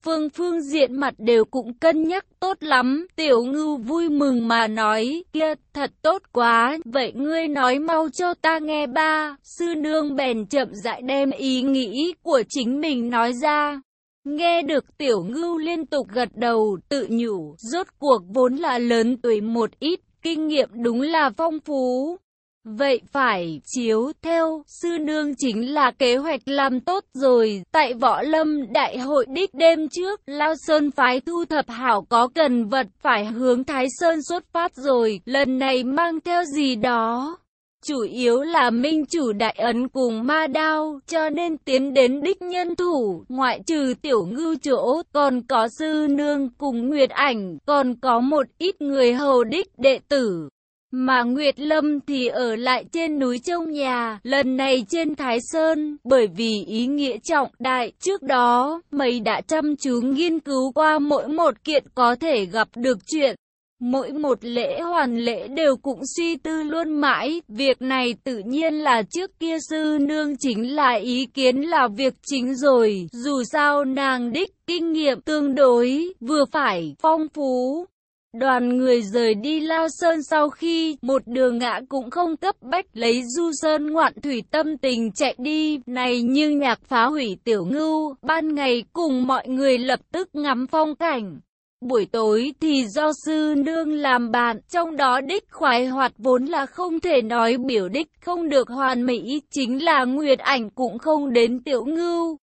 Phương phương diện mặt đều cũng cân nhắc tốt lắm, tiểu ngưu vui mừng mà nói, kia, thật tốt quá, vậy ngươi nói mau cho ta nghe ba, sư nương bèn chậm rãi đem ý nghĩ của chính mình nói ra. Nghe được tiểu ngưu liên tục gật đầu, tự nhủ, rốt cuộc vốn là lớn tuổi một ít, kinh nghiệm đúng là phong phú. Vậy phải chiếu theo, sư nương chính là kế hoạch làm tốt rồi, tại võ lâm đại hội đích đêm trước, Lao Sơn phái thu thập hảo có cần vật phải hướng Thái Sơn xuất phát rồi, lần này mang theo gì đó. Chủ yếu là minh chủ đại ấn cùng ma đao, cho nên tiến đến đích nhân thủ, ngoại trừ tiểu ngư chỗ, còn có sư nương cùng nguyệt ảnh, còn có một ít người hầu đích đệ tử. Mà Nguyệt Lâm thì ở lại trên núi trong nhà, lần này trên Thái Sơn, bởi vì ý nghĩa trọng đại, trước đó, mày đã chăm chú nghiên cứu qua mỗi một kiện có thể gặp được chuyện. Mỗi một lễ hoàn lễ đều cũng suy tư luôn mãi, việc này tự nhiên là trước kia sư nương chính là ý kiến là việc chính rồi, dù sao nàng đích kinh nghiệm tương đối, vừa phải, phong phú. Đoàn người rời đi Lao Sơn sau khi một đường ngã cũng không cấp bách lấy du sơn ngoạn thủy tâm tình chạy đi, này như nhạc phá hủy tiểu ngưu, ban ngày cùng mọi người lập tức ngắm phong cảnh. Buổi tối thì do sư nương làm bạn, trong đó đích khoái hoạt vốn là không thể nói biểu đích không được hoàn mỹ, chính là nguyệt ảnh cũng không đến tiểu ngưu.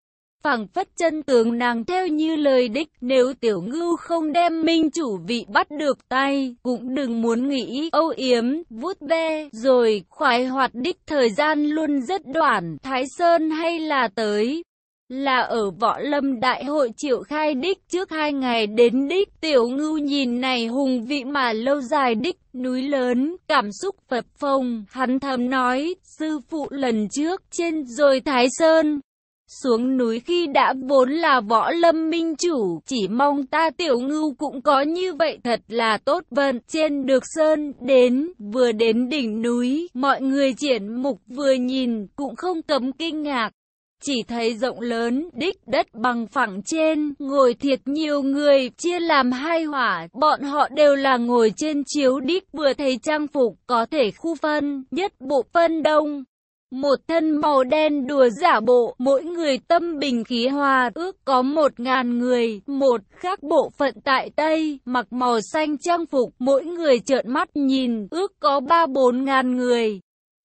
Phẳng phất chân tướng nàng theo như lời đích, nếu tiểu ngưu không đem minh chủ vị bắt được tay, cũng đừng muốn nghĩ âu yếm, vút ve, rồi khoái hoạt đích thời gian luôn rất đoạn, Thái Sơn hay là tới là ở võ lâm đại hội triệu khai đích trước hai ngày đến đích tiểu ngưu nhìn này hùng vị mà lâu dài đích núi lớn cảm xúc phập phồng hắn thầm nói sư phụ lần trước trên rồi thái sơn xuống núi khi đã vốn là võ lâm minh chủ, chỉ mong ta tiểu ngưu cũng có như vậy thật là tốt vận. Trên được sơn đến, vừa đến đỉnh núi, mọi người triển mục vừa nhìn, cũng không cấm kinh ngạc. Chỉ thấy rộng lớn, đích đất bằng phẳng trên, ngồi thiệt nhiều người, chia làm hai hỏa, bọn họ đều là ngồi trên chiếu đích vừa thấy trang phục, có thể khu phân, nhất bộ phân đông. Một thân màu đen đùa giả bộ, mỗi người tâm bình khí hòa, ước có một ngàn người, một khác bộ phận tại Tây, mặc màu xanh trang phục, mỗi người trợn mắt nhìn, ước có ba bốn ngàn người.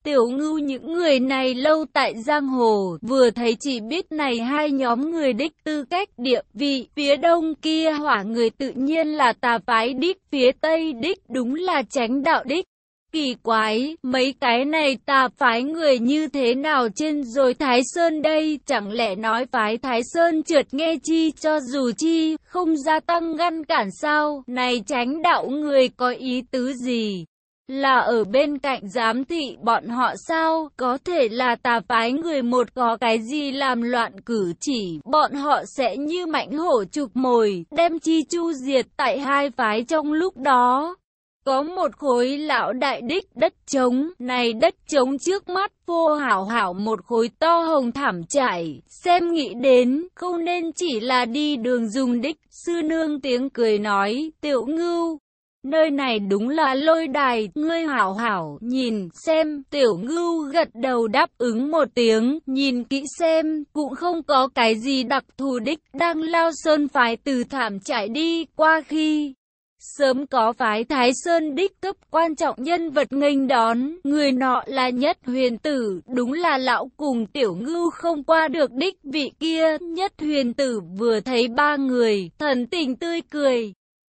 Tiểu ngưu những người này lâu tại giang hồ, vừa thấy chỉ biết này hai nhóm người đích tư cách địa vị, phía đông kia hỏa người tự nhiên là tà phái đích, phía tây đích đúng là tránh đạo đích. Kỳ quái, mấy cái này tà phái người như thế nào trên rồi Thái Sơn đây, chẳng lẽ nói phái Thái Sơn trượt nghe chi cho dù chi, không gia tăng ngăn cản sao, này tránh đạo người có ý tứ gì? Là ở bên cạnh giám thị bọn họ sao, có thể là tà phái người một có cái gì làm loạn cử chỉ, bọn họ sẽ như mạnh hổ trục mồi, đem chi chu diệt tại hai phái trong lúc đó. Có một khối lão đại đích đất trống, này đất trống trước mắt vô hảo hảo một khối to hồng thảm trải, xem nghĩ đến, không nên chỉ là đi đường dùng đích, sư nương tiếng cười nói, tiểu ngưu, Nơi này đúng là lôi đài, ngươi hảo hảo, nhìn, xem, tiểu ngưu gật đầu đáp ứng một tiếng, nhìn kỹ xem, cũng không có cái gì đặc thù đích, đang lao sơn phái từ thảm chạy đi, qua khi Sớm có phái Thái Sơn đích cấp quan trọng nhân vật nghênh đón, người nọ là nhất huyền tử, đúng là lão cùng tiểu ngưu không qua được đích vị kia, nhất huyền tử vừa thấy ba người, thần tình tươi cười.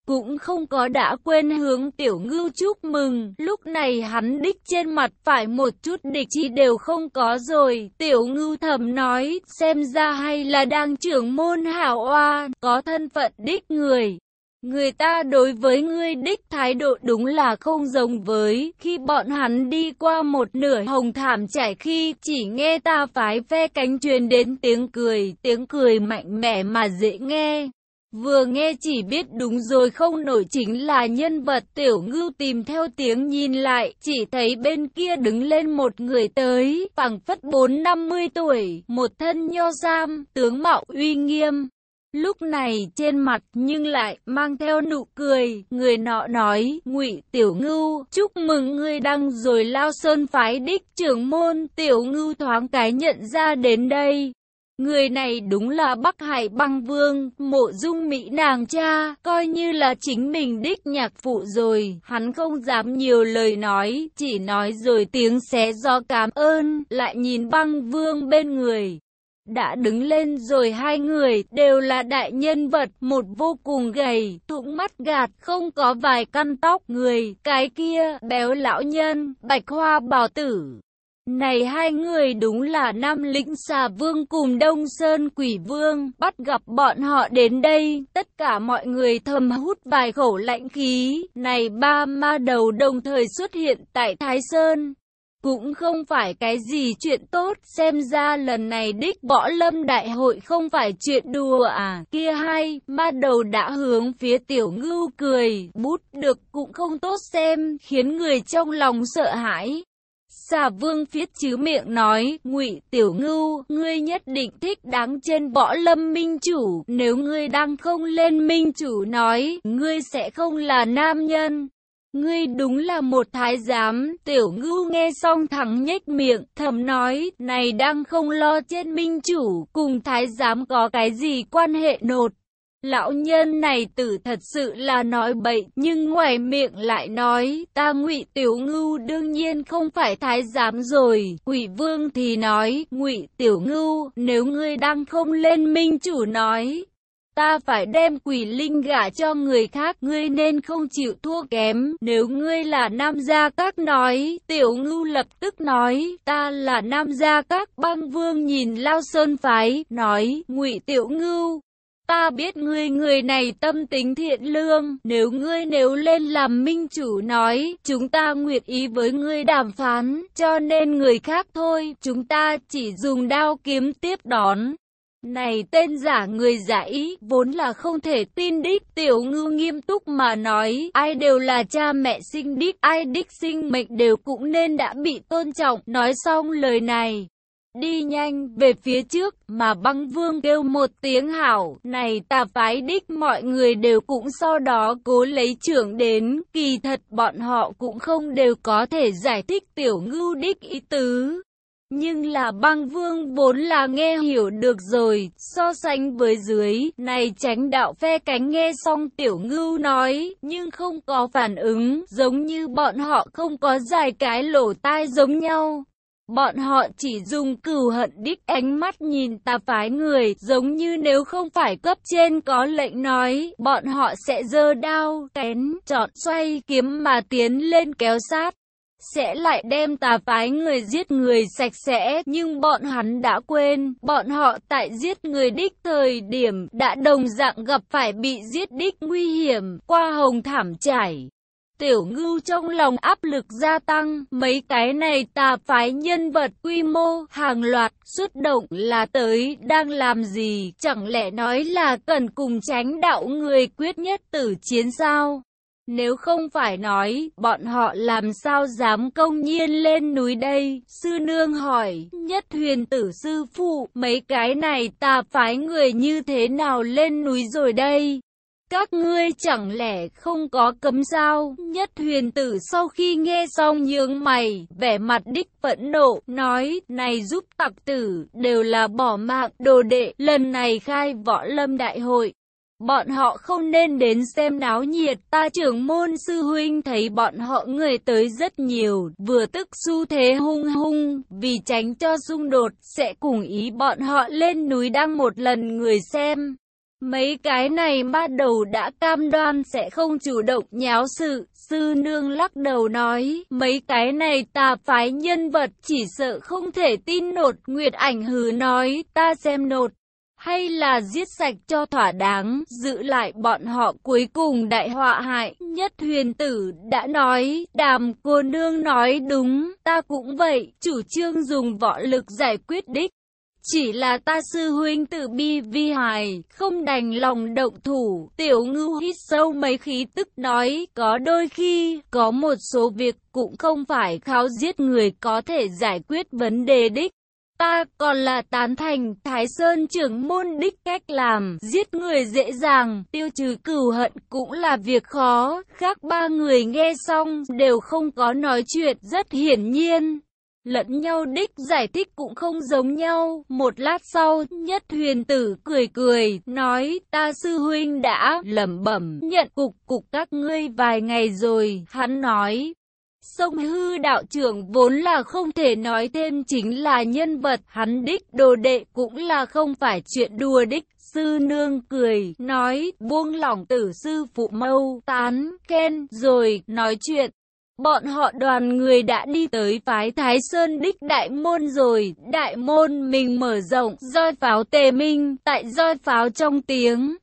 Cũng không có đã quên hướng tiểu ngưu chúc mừng, lúc này hắn đích trên mặt phải một chút địch chi đều không có rồi, tiểu ngưu thầm nói, xem ra hay là đang trưởng môn hảo oa, có thân phận đích người. Người ta đối với ngươi đích thái độ đúng là không giống với khi bọn hắn đi qua một nửa hồng thảm trải khi chỉ nghe ta phái phe cánh truyền đến tiếng cười, tiếng cười mạnh mẽ mà dễ nghe. Vừa nghe chỉ biết đúng rồi không nổi chính là nhân vật tiểu ngư tìm theo tiếng nhìn lại, chỉ thấy bên kia đứng lên một người tới, phẳng phất bốn năm mươi tuổi, một thân nho giam, tướng mạo uy nghiêm. Lúc này trên mặt nhưng lại mang theo nụ cười, người nọ nói, ngụy Tiểu Ngưu, chúc mừng ngươi đăng rồi lao sơn phái đích trưởng môn, Tiểu Ngưu thoáng cái nhận ra đến đây. Người này đúng là Bắc Hải băng vương, mộ dung Mỹ nàng cha, coi như là chính mình đích nhạc phụ rồi, hắn không dám nhiều lời nói, chỉ nói rồi tiếng xé do cảm ơn, lại nhìn băng vương bên người đã đứng lên rồi hai người đều là đại nhân vật, một vô cùng gầy, thụng mắt gạt, không có vài căn tóc người, cái kia, béo lão nhân, bạch hoa bảo tử. Này hai người đúng là Nam Lĩnh xà vương cùng Đông Sơn quỷ vương, bắt gặp bọn họ đến đây, tất cả mọi người thầm hút vài khẩu lạnh khí, này ba ma đầu đồng thời xuất hiện tại Thái Sơn. Cũng không phải cái gì chuyện tốt, xem ra lần này đích võ lâm đại hội không phải chuyện đùa à, kia hai ma đầu đã hướng phía tiểu ngưu cười, bút được cũng không tốt xem, khiến người trong lòng sợ hãi. Xà vương phiết chứ miệng nói, ngụy tiểu ngưu, ngươi nhất định thích đáng trên võ lâm minh chủ, nếu ngươi đang không lên minh chủ nói, ngươi sẽ không là nam nhân. Ngươi đúng là một thái giám, tiểu ngưu nghe xong thẳng nhếch miệng, thầm nói, này đang không lo trên minh chủ, cùng thái giám có cái gì quan hệ nột. Lão nhân này tử thật sự là nói bậy, nhưng ngoài miệng lại nói, ta ngụy tiểu ngưu đương nhiên không phải thái giám rồi. Quỷ vương thì nói, ngụy tiểu ngưu, nếu ngươi đang không lên minh chủ nói, ta phải đem quỷ linh gả cho người khác, ngươi nên không chịu thua kém, nếu ngươi là nam gia các nói, tiểu ngưu lập tức nói, ta là nam gia các, băng vương nhìn lao sơn phái, nói, ngụy tiểu ngưu. Ta biết ngươi người này tâm tính thiện lương, nếu ngươi nếu lên làm minh chủ nói, chúng ta nguyện ý với ngươi đàm phán, cho nên người khác thôi, chúng ta chỉ dùng đao kiếm tiếp đón. Này tên giả người giải, vốn là không thể tin đích, tiểu ngư nghiêm túc mà nói, ai đều là cha mẹ sinh đích, ai đích sinh mệnh đều cũng nên đã bị tôn trọng, nói xong lời này. Đi nhanh về phía trước mà băng vương kêu một tiếng hảo. Này tà phái đích mọi người đều cũng sau đó cố lấy trưởng đến. Kỳ thật bọn họ cũng không đều có thể giải thích tiểu ngưu đích ý tứ. Nhưng là băng vương vốn là nghe hiểu được rồi, so sánh với dưới, này tránh đạo phe cánh nghe xong tiểu ngưu nói, nhưng không có phản ứng, giống như bọn họ không có dài cái lỗ tai giống nhau. Bọn họ chỉ dùng cửu hận đích ánh mắt nhìn ta phái người, giống như nếu không phải cấp trên có lệnh nói, bọn họ sẽ dơ đao, kén, chọn xoay kiếm mà tiến lên kéo sát sẽ lại đem tà phái người giết người sạch sẽ, nhưng bọn hắn đã quên, bọn họ tại giết người đích thời điểm đã đồng dạng gặp phải bị giết đích nguy hiểm, qua hồng thảm trải. Tiểu ngưu trong lòng áp lực gia tăng, mấy cái này tà phái nhân vật quy mô, hàng loạt, xuất động là tới, đang làm gì, chẳng lẽ nói là cần cùng tránh đạo người quyết nhất tử chiến sao? Nếu không phải nói, bọn họ làm sao dám công nhiên lên núi đây? Sư nương hỏi, nhất huyền tử sư phụ, mấy cái này tà phái người như thế nào lên núi rồi đây? Các ngươi chẳng lẽ không có cấm sao? Nhất huyền tử sau khi nghe xong nhướng mày, vẻ mặt đích phẫn nộ, nói, này giúp tặc tử, đều là bỏ mạng, đồ đệ, lần này khai võ lâm đại hội. Bọn họ không nên đến xem náo nhiệt, ta trưởng môn sư huynh thấy bọn họ người tới rất nhiều, vừa tức xu thế hung hung, vì tránh cho xung đột, sẽ cùng ý bọn họ lên núi đăng một lần người xem. Mấy cái này ma đầu đã cam đoan sẽ không chủ động nháo sự, sư nương lắc đầu nói, mấy cái này ta phái nhân vật chỉ sợ không thể tin nột, Nguyệt ảnh hứ nói, ta xem nột. Hay là giết sạch cho thỏa đáng, giữ lại bọn họ cuối cùng đại họa hại, nhất huyền tử đã nói, đàm cô nương nói đúng, ta cũng vậy, chủ trương dùng võ lực giải quyết đích. Chỉ là ta sư huynh tự bi vi hài, không đành lòng động thủ, tiểu ngưu hít sâu mấy khí tức nói, có đôi khi, có một số việc cũng không phải kháo giết người có thể giải quyết vấn đề đích. Ta còn là tán thành Thái Sơn trưởng môn đích cách làm, giết người dễ dàng, tiêu trừ cửu hận cũng là việc khó. Khác ba người nghe xong đều không có nói chuyện rất hiển nhiên lẫn nhau đích giải thích cũng không giống nhau. Một lát sau, nhất huyền tử cười cười, nói, ta sư huynh đã lẩm bẩm nhận cục cục các ngươi vài ngày rồi. Hắn nói, Sông hư đạo trưởng vốn là không thể nói thêm chính là nhân vật, hắn đích đồ đệ cũng là không phải chuyện đùa đích. Sư nương cười, nói, buông lỏng tử sư phụ mâu, tán, khen, rồi, nói chuyện. Bọn họ đoàn người đã đi tới phái Thái Sơn đích đại môn rồi, đại môn mình mở rộng, roi pháo tề minh, tại roi pháo trong tiếng.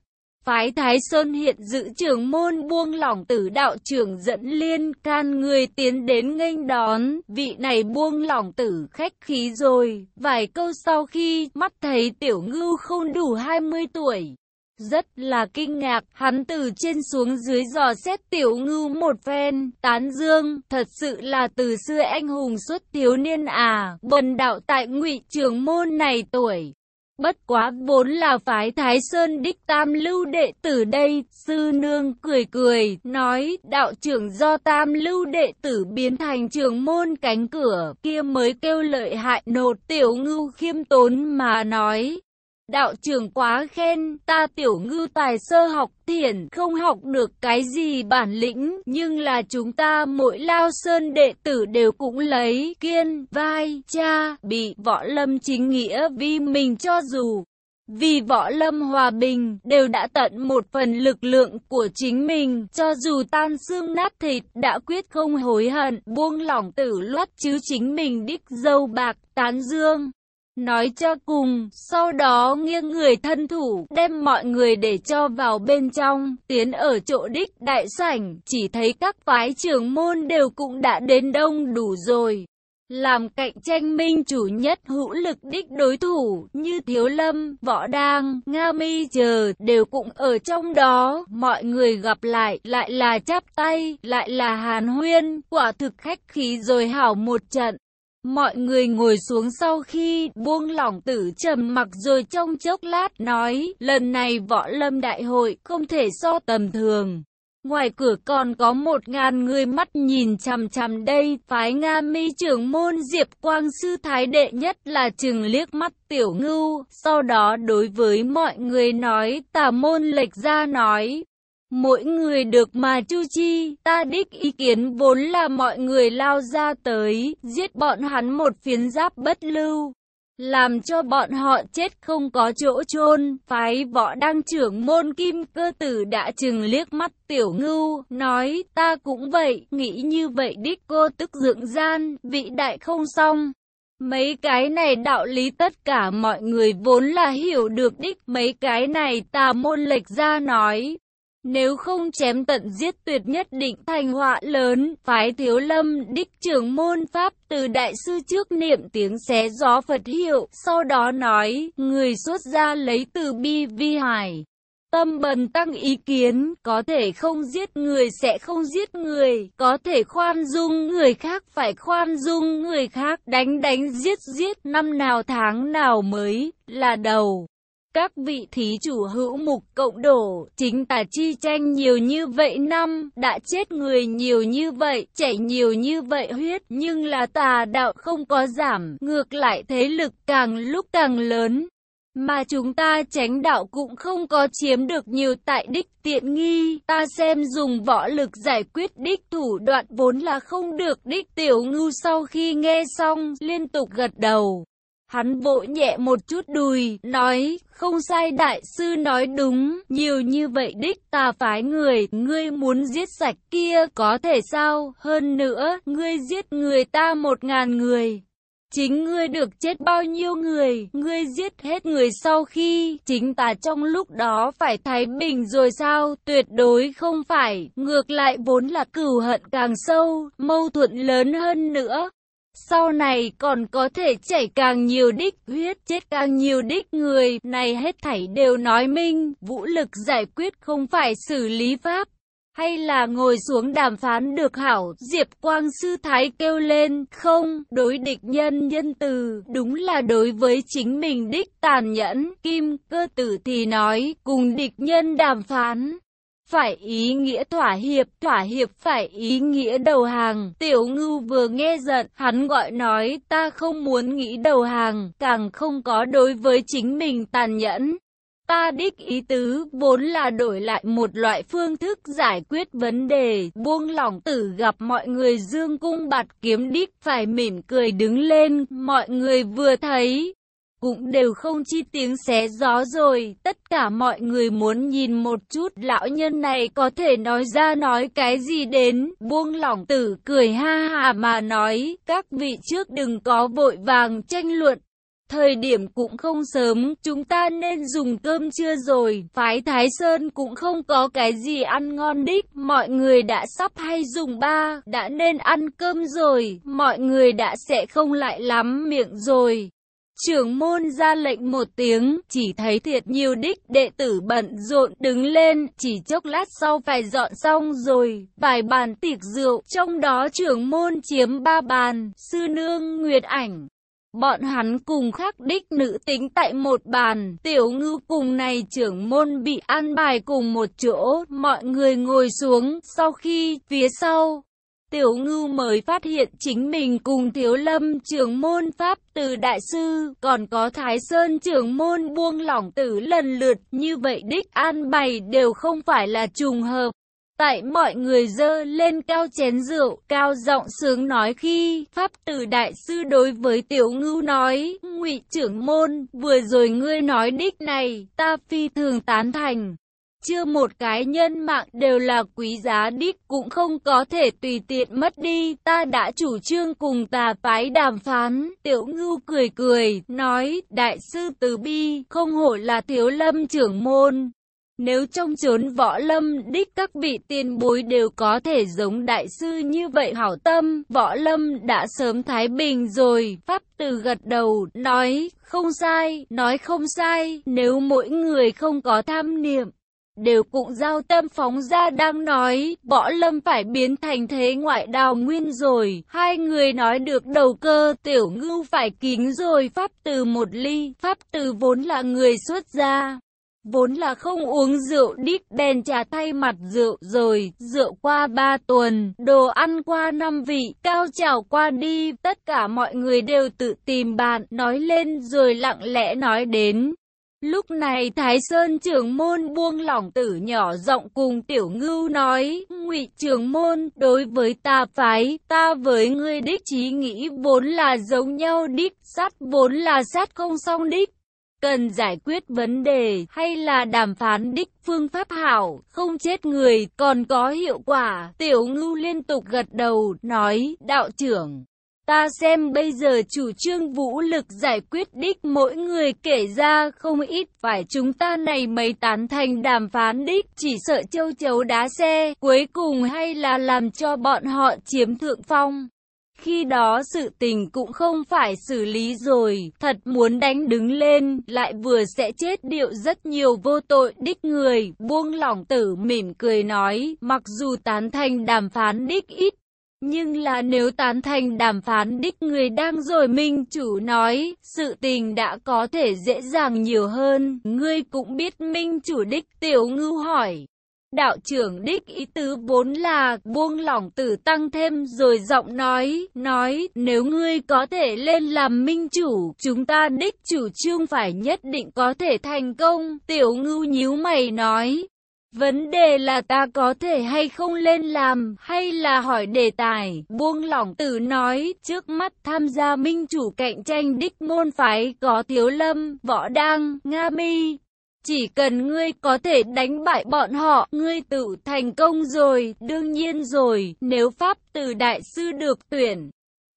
Phái Thái Sơn hiện giữ trưởng môn buông lỏng tử đạo trưởng dẫn liên can người tiến đến nghênh đón, vị này buông lỏng tử khách khí rồi, vài câu sau khi mắt thấy tiểu ngưu không đủ 20 tuổi. Rất là kinh ngạc, hắn từ trên xuống dưới dò xét tiểu ngưu một phen, tán dương, thật sự là từ xưa anh hùng xuất thiếu niên à, bần đạo tại ngụy trường môn này tuổi. Bất quá vốn là phái Thái Sơn đích tam lưu đệ tử đây, sư nương cười cười, nói, đạo trưởng do tam lưu đệ tử biến thành trường môn cánh cửa, kia mới kêu lợi hại nột tiểu ngưu khiêm tốn mà nói. Đạo trưởng quá khen, ta tiểu ngư tài sơ học thiển không học được cái gì bản lĩnh, nhưng là chúng ta mỗi lao sơn đệ tử đều cũng lấy kiên, vai, cha, bị võ lâm chính nghĩa vì mình cho dù. Vì võ lâm hòa bình đều đã tận một phần lực lượng của chính mình, cho dù tan xương nát thịt đã quyết không hối hận, buông lỏng tử luất chứ chính mình đích dâu bạc, tán dương. Nói cho cùng, sau đó nghiêng người thân thủ, đem mọi người để cho vào bên trong, tiến ở chỗ đích đại sảnh, chỉ thấy các phái trưởng môn đều cũng đã đến đông đủ rồi. Làm cạnh tranh minh chủ nhất hữu lực đích đối thủ như Thiếu Lâm, Võ Đang, Nga Mi chờ đều cũng ở trong đó. Mọi người gặp lại, lại là chắp tay, lại là hàn huyên, quả thực khách khí rồi hảo một trận. Mọi người ngồi xuống sau khi buông lỏng tử trầm mặc rồi trong chốc lát nói, lần này võ lâm đại hội không thể so tầm thường. Ngoài cửa còn có một ngàn người mắt nhìn chằm chằm đây, phái Nga mi trưởng môn Diệp Quang Sư Thái đệ nhất là chừng liếc mắt tiểu ngưu, sau đó đối với mọi người nói, tà môn lệch ra nói, Mỗi người được mà chu chi, ta đích ý kiến vốn là mọi người lao ra tới, giết bọn hắn một phiến giáp bất lưu. Làm cho bọn họ chết không có chỗ chôn phái võ đăng trưởng môn kim cơ tử đã chừng liếc mắt tiểu ngưu, nói ta cũng vậy, nghĩ như vậy đích cô tức dưỡng gian, vị đại không xong. Mấy cái này đạo lý tất cả mọi người vốn là hiểu được đích mấy cái này tà môn lệch ra nói, nếu không chém tận giết tuyệt nhất định thành họa lớn, phái thiếu lâm đích trưởng môn Pháp từ đại sư trước niệm tiếng xé gió Phật hiệu, sau đó nói, người xuất gia lấy từ bi vi hải. Tâm bần tăng ý kiến, có thể không giết người sẽ không giết người, có thể khoan dung người khác phải khoan dung người khác, đánh đánh giết giết năm nào tháng nào mới là đầu. Các vị thí chủ hữu mục cộng đổ, chính tà chi tranh nhiều như vậy năm, đã chết người nhiều như vậy, chảy nhiều như vậy huyết, nhưng là tà đạo không có giảm, ngược lại thế lực càng lúc càng lớn. mà chúng ta tránh đạo cũng không có chiếm được nhiều tại đích tiện nghi, ta xem dùng võ lực giải quyết đích thủ đoạn vốn là không được đích tiểu ngưu sau khi nghe xong, liên tục gật đầu. Hắn vỗ nhẹ một chút đùi, nói, không sai đại sư nói đúng, nhiều như vậy đích ta phái người, ngươi muốn giết sạch kia có thể sao, hơn nữa, ngươi giết người ta một ngàn người. Chính ngươi được chết bao nhiêu người, ngươi giết hết người sau khi, chính ta trong lúc đó phải thái bình rồi sao, tuyệt đối không phải, ngược lại vốn là cửu hận càng sâu, mâu thuẫn lớn hơn nữa. Sau này còn có thể chảy càng nhiều đích huyết, chết càng nhiều đích người, này hết thảy đều nói minh, vũ lực giải quyết không phải xử lý pháp, hay là ngồi xuống đàm phán được hảo, Diệp Quang Sư Thái kêu lên, không, đối địch nhân nhân từ, đúng là đối với chính mình đích tàn nhẫn, Kim Cơ Tử thì nói, cùng địch nhân đàm phán. Phải ý nghĩa thỏa hiệp, thỏa hiệp phải ý nghĩa đầu hàng. Tiểu ngưu vừa nghe giận, hắn gọi nói ta không muốn nghĩ đầu hàng, càng không có đối với chính mình tàn nhẫn. Ta đích ý tứ vốn là đổi lại một loại phương thức giải quyết vấn đề, buông lỏng tử gặp mọi người dương cung bạt kiếm đích phải mỉm cười đứng lên, mọi người vừa thấy. Cũng đều không chi tiếng xé gió rồi, tất cả mọi người muốn nhìn một chút lão nhân này có thể nói ra nói cái gì đến, buông lỏng tử cười ha hà mà nói, các vị trước đừng có vội vàng tranh luận, Thời điểm cũng không sớm, chúng ta nên dùng cơm trưa rồi, phái Thái Sơn cũng không có cái gì ăn ngon đích, mọi người đã sắp hay dùng ba, đã nên ăn cơm rồi, mọi người đã sẽ không lại lắm miệng rồi. Trưởng môn ra lệnh một tiếng, chỉ thấy thiệt nhiều đích đệ tử bận rộn đứng lên, chỉ chốc lát sau phải dọn xong rồi, vài bàn tiệc rượu, trong đó trưởng môn chiếm ba bàn, sư nương Nguyệt Ảnh, Bọn hắn cùng khắc đích nữ tính tại một bàn, tiểu ngư cùng này trưởng môn bị an bài cùng một chỗ, mọi người ngồi xuống, sau khi, phía sau, tiểu ngư mới phát hiện chính mình cùng thiếu lâm trưởng môn pháp từ đại sư, còn có thái sơn trưởng môn buông lỏng tử lần lượt, như vậy đích an bày đều không phải là trùng hợp. Tại mọi người dơ lên cao chén rượu, cao giọng sướng nói khi, Pháp tử đại sư đối với tiểu ngưu nói, ngụy trưởng môn, vừa rồi ngươi nói đích này, ta phi thường tán thành. Chưa một cái nhân mạng đều là quý giá đích cũng không có thể tùy tiện mất đi, ta đã chủ trương cùng tà phái đàm phán, tiểu ngưu cười cười, nói, đại sư từ bi, không hổ là thiếu lâm trưởng môn, nếu trong chốn võ lâm đích các vị tiền bối đều có thể giống đại sư như vậy hảo tâm, võ lâm đã sớm thái bình rồi, pháp từ gật đầu, nói, không sai, nói không sai, nếu mỗi người không có tham niệm, đều cũng giao tâm phóng ra đang nói, võ lâm phải biến thành thế ngoại đào nguyên rồi, hai người nói được đầu cơ, tiểu ngưu phải kính rồi, pháp từ một ly, pháp từ vốn là người xuất gia vốn là không uống rượu đít đèn trà thay mặt rượu rồi, rượu qua ba tuần, đồ ăn qua năm vị, cao trào qua đi, tất cả mọi người đều tự tìm bạn, nói lên rồi lặng lẽ nói đến. Lúc này Thái Sơn trưởng môn buông lỏng tử nhỏ giọng cùng tiểu ngưu nói, ngụy trưởng môn, đối với ta phái, ta với ngươi đích trí nghĩ vốn là giống nhau đích, sát vốn là sát không song đích cần giải quyết vấn đề hay là đàm phán đích phương pháp hảo, không chết người, còn có hiệu quả. Tiểu ngưu liên tục gật đầu, nói, đạo trưởng. Ta xem bây giờ chủ trương vũ lực giải quyết đích mỗi người kể ra không ít phải chúng ta này mấy tán thành đàm phán đích chỉ sợ châu chấu đá xe cuối cùng hay là làm cho bọn họ chiếm thượng phong. Khi đó sự tình cũng không phải xử lý rồi, thật muốn đánh đứng lên, lại vừa sẽ chết điệu rất nhiều vô tội đích người, buông lỏng tử mỉm cười nói, mặc dù tán thành đàm phán đích ít, nhưng là nếu tán thành đàm phán đích người đang rồi minh chủ nói, sự tình đã có thể dễ dàng nhiều hơn, ngươi cũng biết minh chủ đích tiểu ngưu hỏi. Đạo trưởng đích ý tứ vốn là buông lỏng tử tăng thêm rồi giọng nói, nói nếu ngươi có thể lên làm minh chủ, chúng ta đích chủ trương phải nhất định có thể thành công. Tiểu ngưu nhíu mày nói, Vấn đề là ta có thể hay không lên làm, hay là hỏi đề tài, buông lỏng tử nói, trước mắt tham gia minh chủ cạnh tranh đích môn phái có thiếu lâm, võ đăng, nga mi. Chỉ cần ngươi có thể đánh bại bọn họ, ngươi tự thành công rồi, đương nhiên rồi, nếu pháp từ đại sư được tuyển.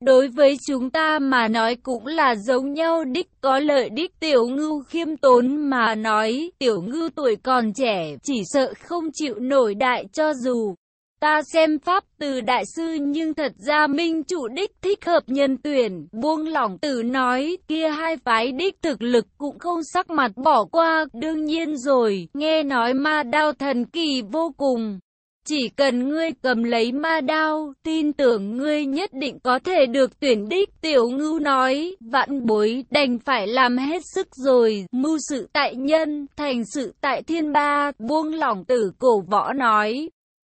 Đối với chúng ta mà nói cũng là giống nhau đích có lợi đích tiểu ngưu khiêm tốn mà nói tiểu ngưu tuổi còn trẻ chỉ sợ không chịu nổi đại cho dù. Ta xem pháp từ đại sư nhưng thật ra minh chủ đích thích hợp nhân tuyển, buông lỏng tử nói, kia hai phái đích thực lực cũng không sắc mặt bỏ qua, đương nhiên rồi, nghe nói ma đao thần kỳ vô cùng. Chỉ cần ngươi cầm lấy ma đao, tin tưởng ngươi nhất định có thể được tuyển đích. Tiểu ngưu nói, vạn bối đành phải làm hết sức rồi, mưu sự tại nhân, thành sự tại thiên ba, buông lỏng tử cổ võ nói.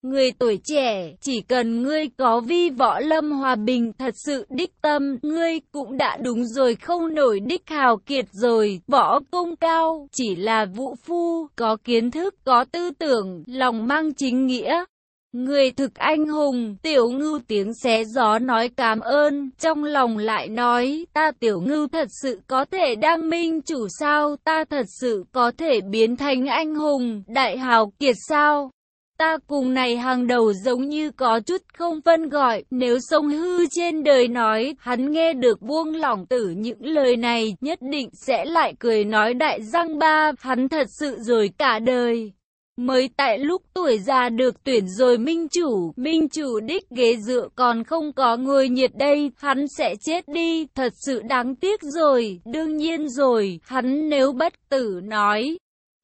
Người tuổi trẻ, chỉ cần ngươi có vi võ lâm hòa bình thật sự đích tâm, ngươi cũng đã đúng rồi không nổi đích hào kiệt rồi, võ công cao, chỉ là vũ phu, có kiến thức, có tư tưởng, lòng mang chính nghĩa. Người thực anh hùng, tiểu ngưu tiếng xé gió nói cảm ơn, trong lòng lại nói, ta tiểu ngưu thật sự có thể đăng minh chủ sao, ta thật sự có thể biến thành anh hùng, đại hào kiệt sao. Ta cùng này hàng đầu giống như có chút không phân gọi, nếu sông hư trên đời nói, hắn nghe được buông lỏng tử những lời này, nhất định sẽ lại cười nói đại răng ba, hắn thật sự rồi cả đời. Mới tại lúc tuổi già được tuyển rồi minh chủ, minh chủ đích ghế dựa còn không có người nhiệt đây, hắn sẽ chết đi, thật sự đáng tiếc rồi, đương nhiên rồi, hắn nếu bất tử nói.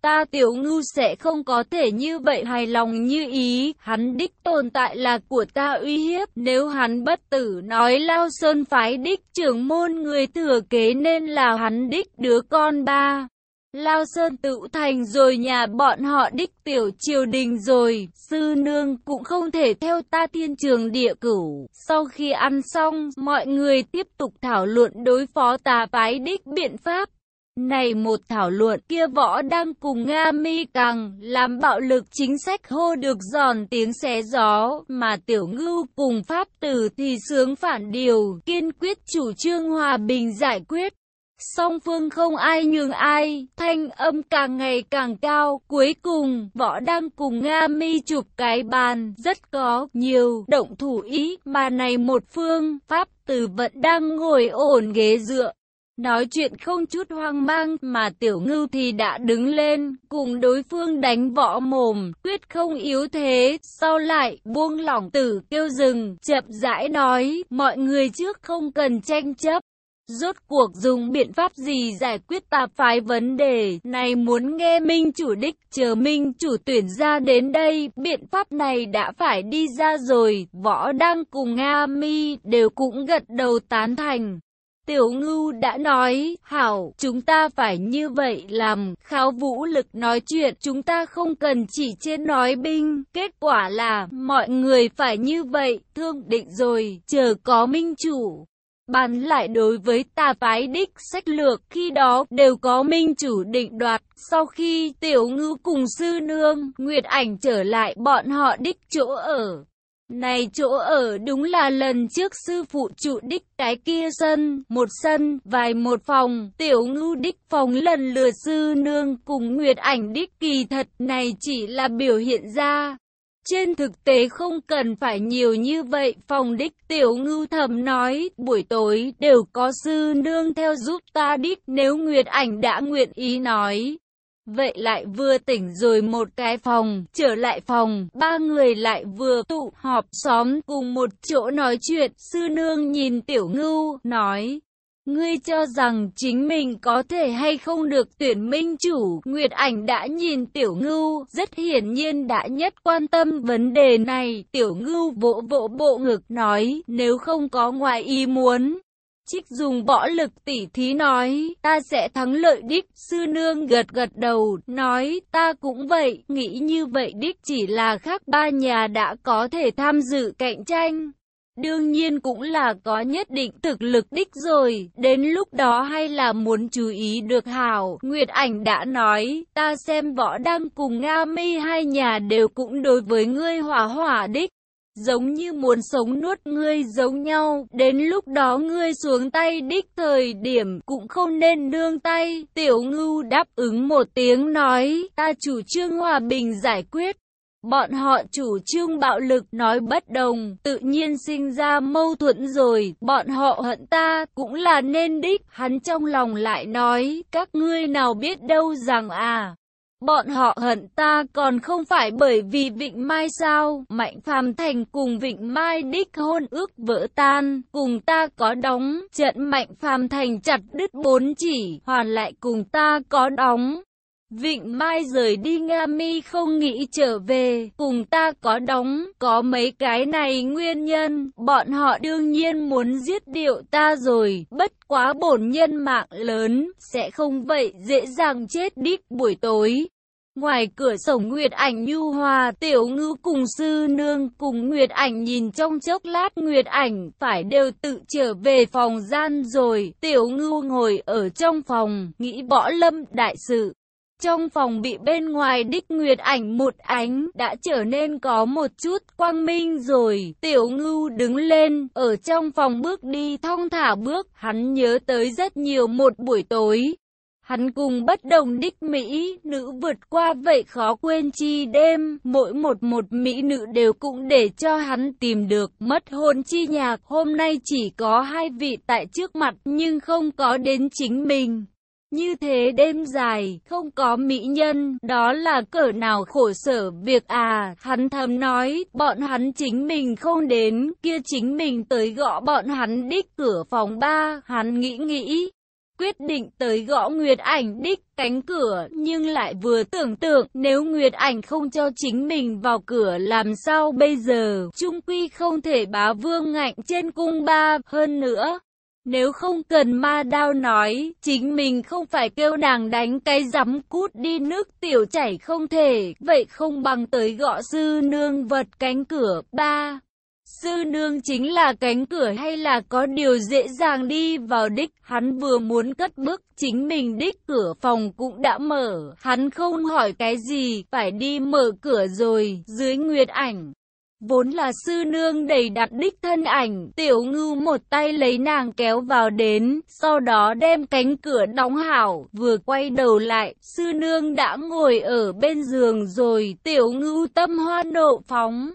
Ta tiểu ngưu sẽ không có thể như vậy hài lòng như ý, hắn đích tồn tại là của ta uy hiếp, nếu hắn bất tử nói lao sơn phái đích trưởng môn người thừa kế nên là hắn đích đứa con ba. Lao Sơn tự thành rồi nhà bọn họ đích tiểu triều đình rồi, sư nương cũng không thể theo ta thiên trường địa cửu. Sau khi ăn xong, mọi người tiếp tục thảo luận đối phó tà phái đích biện pháp. Này một thảo luận kia võ đang cùng Nga mi càng làm bạo lực chính sách hô được giòn tiếng xé gió mà tiểu ngưu cùng pháp tử thì sướng phản điều kiên quyết chủ trương hòa bình giải quyết. Song phương không ai nhường ai, thanh âm càng ngày càng cao, cuối cùng, võ đang cùng Nga mi chụp cái bàn, rất có nhiều động thủ ý, mà này một phương, Pháp Tử vẫn đang ngồi ổn ghế dựa. Nói chuyện không chút hoang mang mà tiểu ngưu thì đã đứng lên, cùng đối phương đánh võ mồm, quyết không yếu thế, sau lại buông lỏng tử kêu dừng, chậm rãi nói, mọi người trước không cần tranh chấp. Rốt cuộc dùng biện pháp gì giải quyết tạp phái vấn đề này muốn nghe minh chủ đích chờ minh chủ tuyển ra đến đây biện pháp này đã phải đi ra rồi võ đang cùng Nga mi đều cũng gật đầu tán thành. Tiểu ngưu đã nói, hảo, chúng ta phải như vậy làm, kháo vũ lực nói chuyện, chúng ta không cần chỉ trên nói binh, kết quả là, mọi người phải như vậy, thương định rồi, chờ có minh chủ. Bàn lại đối với tà phái đích sách lược khi đó đều có minh chủ định đoạt. Sau khi tiểu ngư cùng sư nương, Nguyệt ảnh trở lại bọn họ đích chỗ ở. Này chỗ ở đúng là lần trước sư phụ trụ đích cái kia sân, một sân, vài một phòng, tiểu ngư đích phòng lần lừa sư nương cùng Nguyệt ảnh đích kỳ thật này chỉ là biểu hiện ra. Trên thực tế không cần phải nhiều như vậy, phòng đích tiểu ngưu thầm nói, buổi tối đều có sư nương theo giúp ta đích nếu Nguyệt ảnh đã nguyện ý nói. Vậy lại vừa tỉnh rồi một cái phòng, trở lại phòng, ba người lại vừa tụ họp xóm cùng một chỗ nói chuyện, sư nương nhìn tiểu ngưu, nói, Ngươi cho rằng chính mình có thể hay không được tuyển minh chủ, Nguyệt Ảnh đã nhìn Tiểu Ngưu, rất hiển nhiên đã nhất quan tâm vấn đề này, Tiểu Ngưu vỗ vỗ bộ ngực nói, nếu không có ngoài ý muốn, Trích dùng võ lực tỉ thí nói, ta sẽ thắng lợi đích. Sư nương gật gật đầu, nói, ta cũng vậy, nghĩ như vậy đích chỉ là khác ba nhà đã có thể tham dự cạnh tranh. Đương nhiên cũng là có nhất định thực lực đích rồi, đến lúc đó hay là muốn chú ý được hảo. Nguyệt ảnh đã nói, ta xem võ đăng cùng Nga mi hai nhà đều cũng đối với ngươi hỏa hỏa đích. Giống như muốn sống nuốt ngươi giống nhau, đến lúc đó ngươi xuống tay đích thời điểm cũng không nên nương tay. Tiểu ngưu đáp ứng một tiếng nói, ta chủ trương hòa bình giải quyết. Bọn họ chủ trương bạo lực nói bất đồng, tự nhiên sinh ra mâu thuẫn rồi, bọn họ hận ta, cũng là nên đích. Hắn trong lòng lại nói, các ngươi nào biết đâu rằng à. Bọn họ hận ta còn không phải bởi vì Vịnh Mai sao, Mạnh Phàm Thành cùng Vịnh Mai đích hôn ước vỡ tan, cùng ta có đóng, trận Mạnh Phàm Thành chặt đứt bốn chỉ, hoàn lại cùng ta có đóng. Vịnh Mai rời đi Nga Mi không nghĩ trở về, cùng ta có đóng, có mấy cái này nguyên nhân, bọn họ đương nhiên muốn giết điệu ta rồi, bất quá bổn nhân mạng lớn, sẽ không vậy dễ dàng chết đích buổi tối. Ngoài cửa sổ Nguyệt Ảnh nhu hòa, Tiểu Ngư cùng sư nương cùng Nguyệt Ảnh nhìn trong chốc lát Nguyệt Ảnh phải đều tự trở về phòng gian rồi. Tiểu Ngư ngồi ở trong phòng, nghĩ võ lâm đại sự. Trong phòng bị bên ngoài đích nguyệt ảnh một ánh đã trở nên có một chút quang minh rồi. Tiểu ngư đứng lên, ở trong phòng bước đi thong thả bước, hắn nhớ tới rất nhiều một buổi tối. Hắn cùng bất đồng đích Mỹ, nữ vượt qua vậy khó quên chi đêm, mỗi một một Mỹ nữ đều cũng để cho hắn tìm được mất hồn chi nhạc. Hôm nay chỉ có hai vị tại trước mặt nhưng không có đến chính mình. Như thế đêm dài, không có mỹ nhân, đó là cỡ nào khổ sở việc à, hắn thầm nói, bọn hắn chính mình không đến, kia chính mình tới gõ bọn hắn đích cửa phòng ba, hắn nghĩ nghĩ. Quyết định tới gõ Nguyệt Ảnh đích cánh cửa, nhưng lại vừa tưởng tượng nếu Nguyệt Ảnh không cho chính mình vào cửa làm sao bây giờ, trung quy không thể bá vương ngạnh trên cung ba, hơn nữa. Nếu không cần ma đao nói, chính mình không phải kêu nàng đánh cái rắm cút đi nước tiểu chảy không thể, vậy không bằng tới gõ sư nương vật cánh cửa. ba Sư nương chính là cánh cửa hay là có điều dễ dàng đi vào đích, hắn vừa muốn cất bước, chính mình đích cửa phòng cũng đã mở, hắn không hỏi cái gì, phải đi mở cửa rồi, dưới nguyệt ảnh. Vốn là sư nương đầy đặt đích thân ảnh, tiểu ngư một tay lấy nàng kéo vào đến, sau đó đem cánh cửa đóng hảo, vừa quay đầu lại, sư nương đã ngồi ở bên giường rồi, tiểu ngư tâm hoa nộ phóng.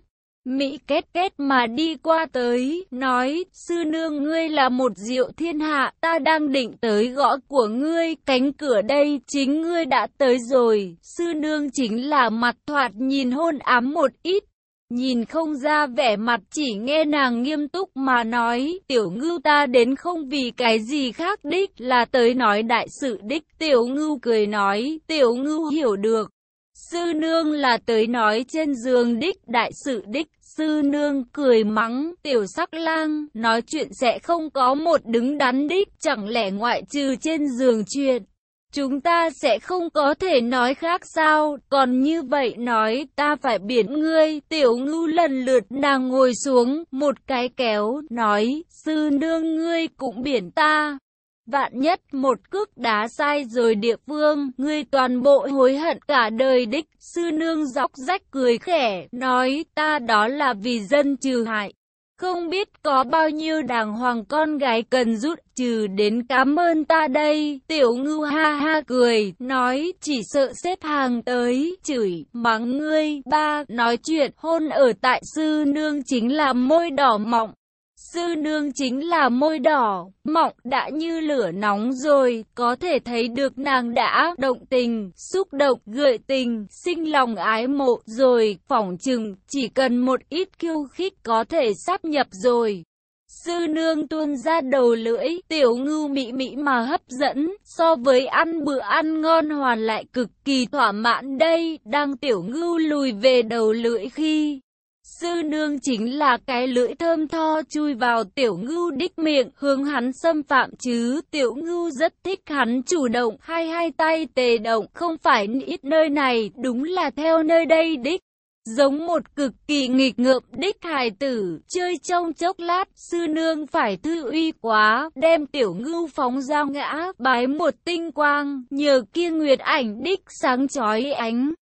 Mỹ kết kết mà đi qua tới, nói, sư nương ngươi là một diệu thiên hạ, ta đang định tới gõ của ngươi, cánh cửa đây, chính ngươi đã tới rồi, sư nương chính là mặt thoạt nhìn hôn ám một ít, Nhìn không ra vẻ mặt chỉ nghe nàng nghiêm túc mà nói, tiểu ngưu ta đến không vì cái gì khác đích, là tới nói đại sự đích, tiểu ngưu cười nói, tiểu ngưu hiểu được. Sư nương là tới nói trên giường đích, đại sự đích, sư nương cười mắng, tiểu sắc lang, nói chuyện sẽ không có một đứng đắn đích, chẳng lẽ ngoại trừ trên giường chuyện. Chúng ta sẽ không có thể nói khác sao, còn như vậy nói ta phải biển ngươi, tiểu ngưu lần lượt nàng ngồi xuống, một cái kéo, nói, sư nương ngươi cũng biển ta. Vạn nhất một cước đá sai rồi địa phương, ngươi toàn bộ hối hận cả đời đích, sư nương dọc rách cười khẽ, nói ta đó là vì dân trừ hại. Không biết có bao nhiêu đàng hoàng con gái cần rút trừ đến cảm ơn ta đây. Tiểu ngư ha ha cười, nói chỉ sợ xếp hàng tới, chửi, mắng ngươi. Ba, nói chuyện hôn ở tại sư nương chính là môi đỏ mọng. Sư nương chính là môi đỏ, mọng đã như lửa nóng rồi, có thể thấy được nàng đã động tình, xúc động, gợi tình, sinh lòng ái mộ rồi, phỏng chừng, chỉ cần một ít khiêu khích có thể sắp nhập rồi. Sư nương tuôn ra đầu lưỡi, tiểu ngưu mỹ mỹ mà hấp dẫn, so với ăn bữa ăn ngon hoàn lại cực kỳ thỏa mãn đây, đang tiểu ngưu lùi về đầu lưỡi khi sư nương chính là cái lưỡi thơm tho chui vào tiểu ngưu đích miệng, hướng hắn xâm phạm chứ, tiểu ngưu rất thích hắn chủ động, hai hai tay tề động, không phải ít nơi này, đúng là theo nơi đây đích. Giống một cực kỳ nghịch ngợm đích hài tử, chơi trong chốc lát, sư nương phải thư uy quá, đem tiểu ngưu phóng ra ngã, bái một tinh quang, nhờ kia nguyệt ảnh đích sáng chói ánh.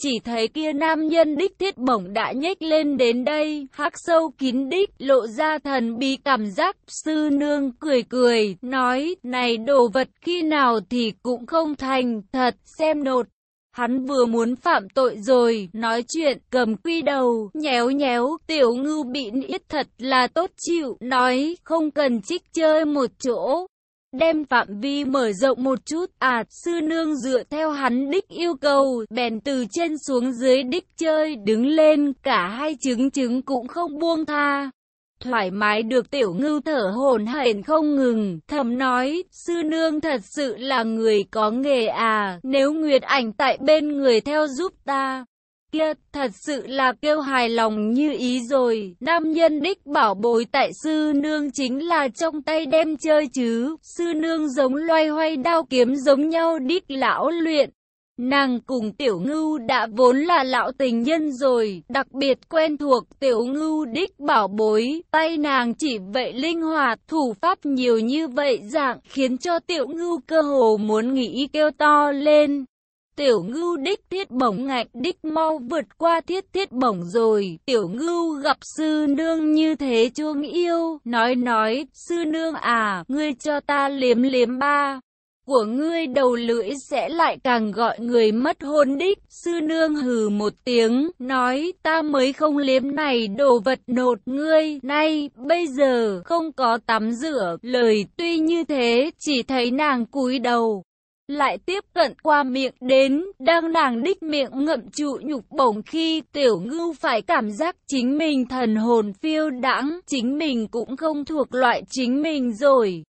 Chỉ thấy kia nam nhân đích thiết bổng đã nhếch lên đến đây, hắc sâu kín đích, lộ ra thần bí cảm giác, sư nương cười cười, nói, này đồ vật khi nào thì cũng không thành, thật, xem nột. Hắn vừa muốn phạm tội rồi, nói chuyện, cầm quy đầu, nhéo nhéo, tiểu ngưu bị ít thật là tốt chịu, nói, không cần trích chơi một chỗ. Đem phạm vi mở rộng một chút, à, sư nương dựa theo hắn đích yêu cầu, bèn từ trên xuống dưới đích chơi, đứng lên, cả hai trứng trứng cũng không buông tha thoải mái được tiểu ngưu thở hổn hển không ngừng, thầm nói, sư nương thật sự là người có nghề à, nếu Nguyệt ảnh tại bên người theo giúp ta. Kia, thật sự là kêu hài lòng như ý rồi, nam nhân đích bảo bối tại sư nương chính là trong tay đem chơi chứ, sư nương giống loay hoay đao kiếm giống nhau đích lão luyện. Nàng cùng tiểu ngưu đã vốn là lão tình nhân rồi, đặc biệt quen thuộc tiểu ngưu đích bảo bối, tay nàng chỉ vậy linh hoạt, thủ pháp nhiều như vậy dạng, khiến cho tiểu ngưu cơ hồ muốn nghĩ kêu to lên. Tiểu ngưu đích thiết bổng ngạch đích mau vượt qua thiết thiết bổng rồi, tiểu ngưu gặp sư nương như thế chuông yêu, nói nói, sư nương à, ngươi cho ta liếm liếm ba. Của ngươi đầu lưỡi sẽ lại càng gọi người mất hôn đích. Sư nương hừ một tiếng, nói ta mới không liếm này đồ vật nột ngươi, nay, bây giờ, không có tắm rửa, lời tuy như thế, chỉ thấy nàng cúi đầu. Lại tiếp cận qua miệng đến, đang nàng đích miệng ngậm trụ nhục bổng khi tiểu ngưu phải cảm giác chính mình thần hồn phiêu đãng, chính mình cũng không thuộc loại chính mình rồi.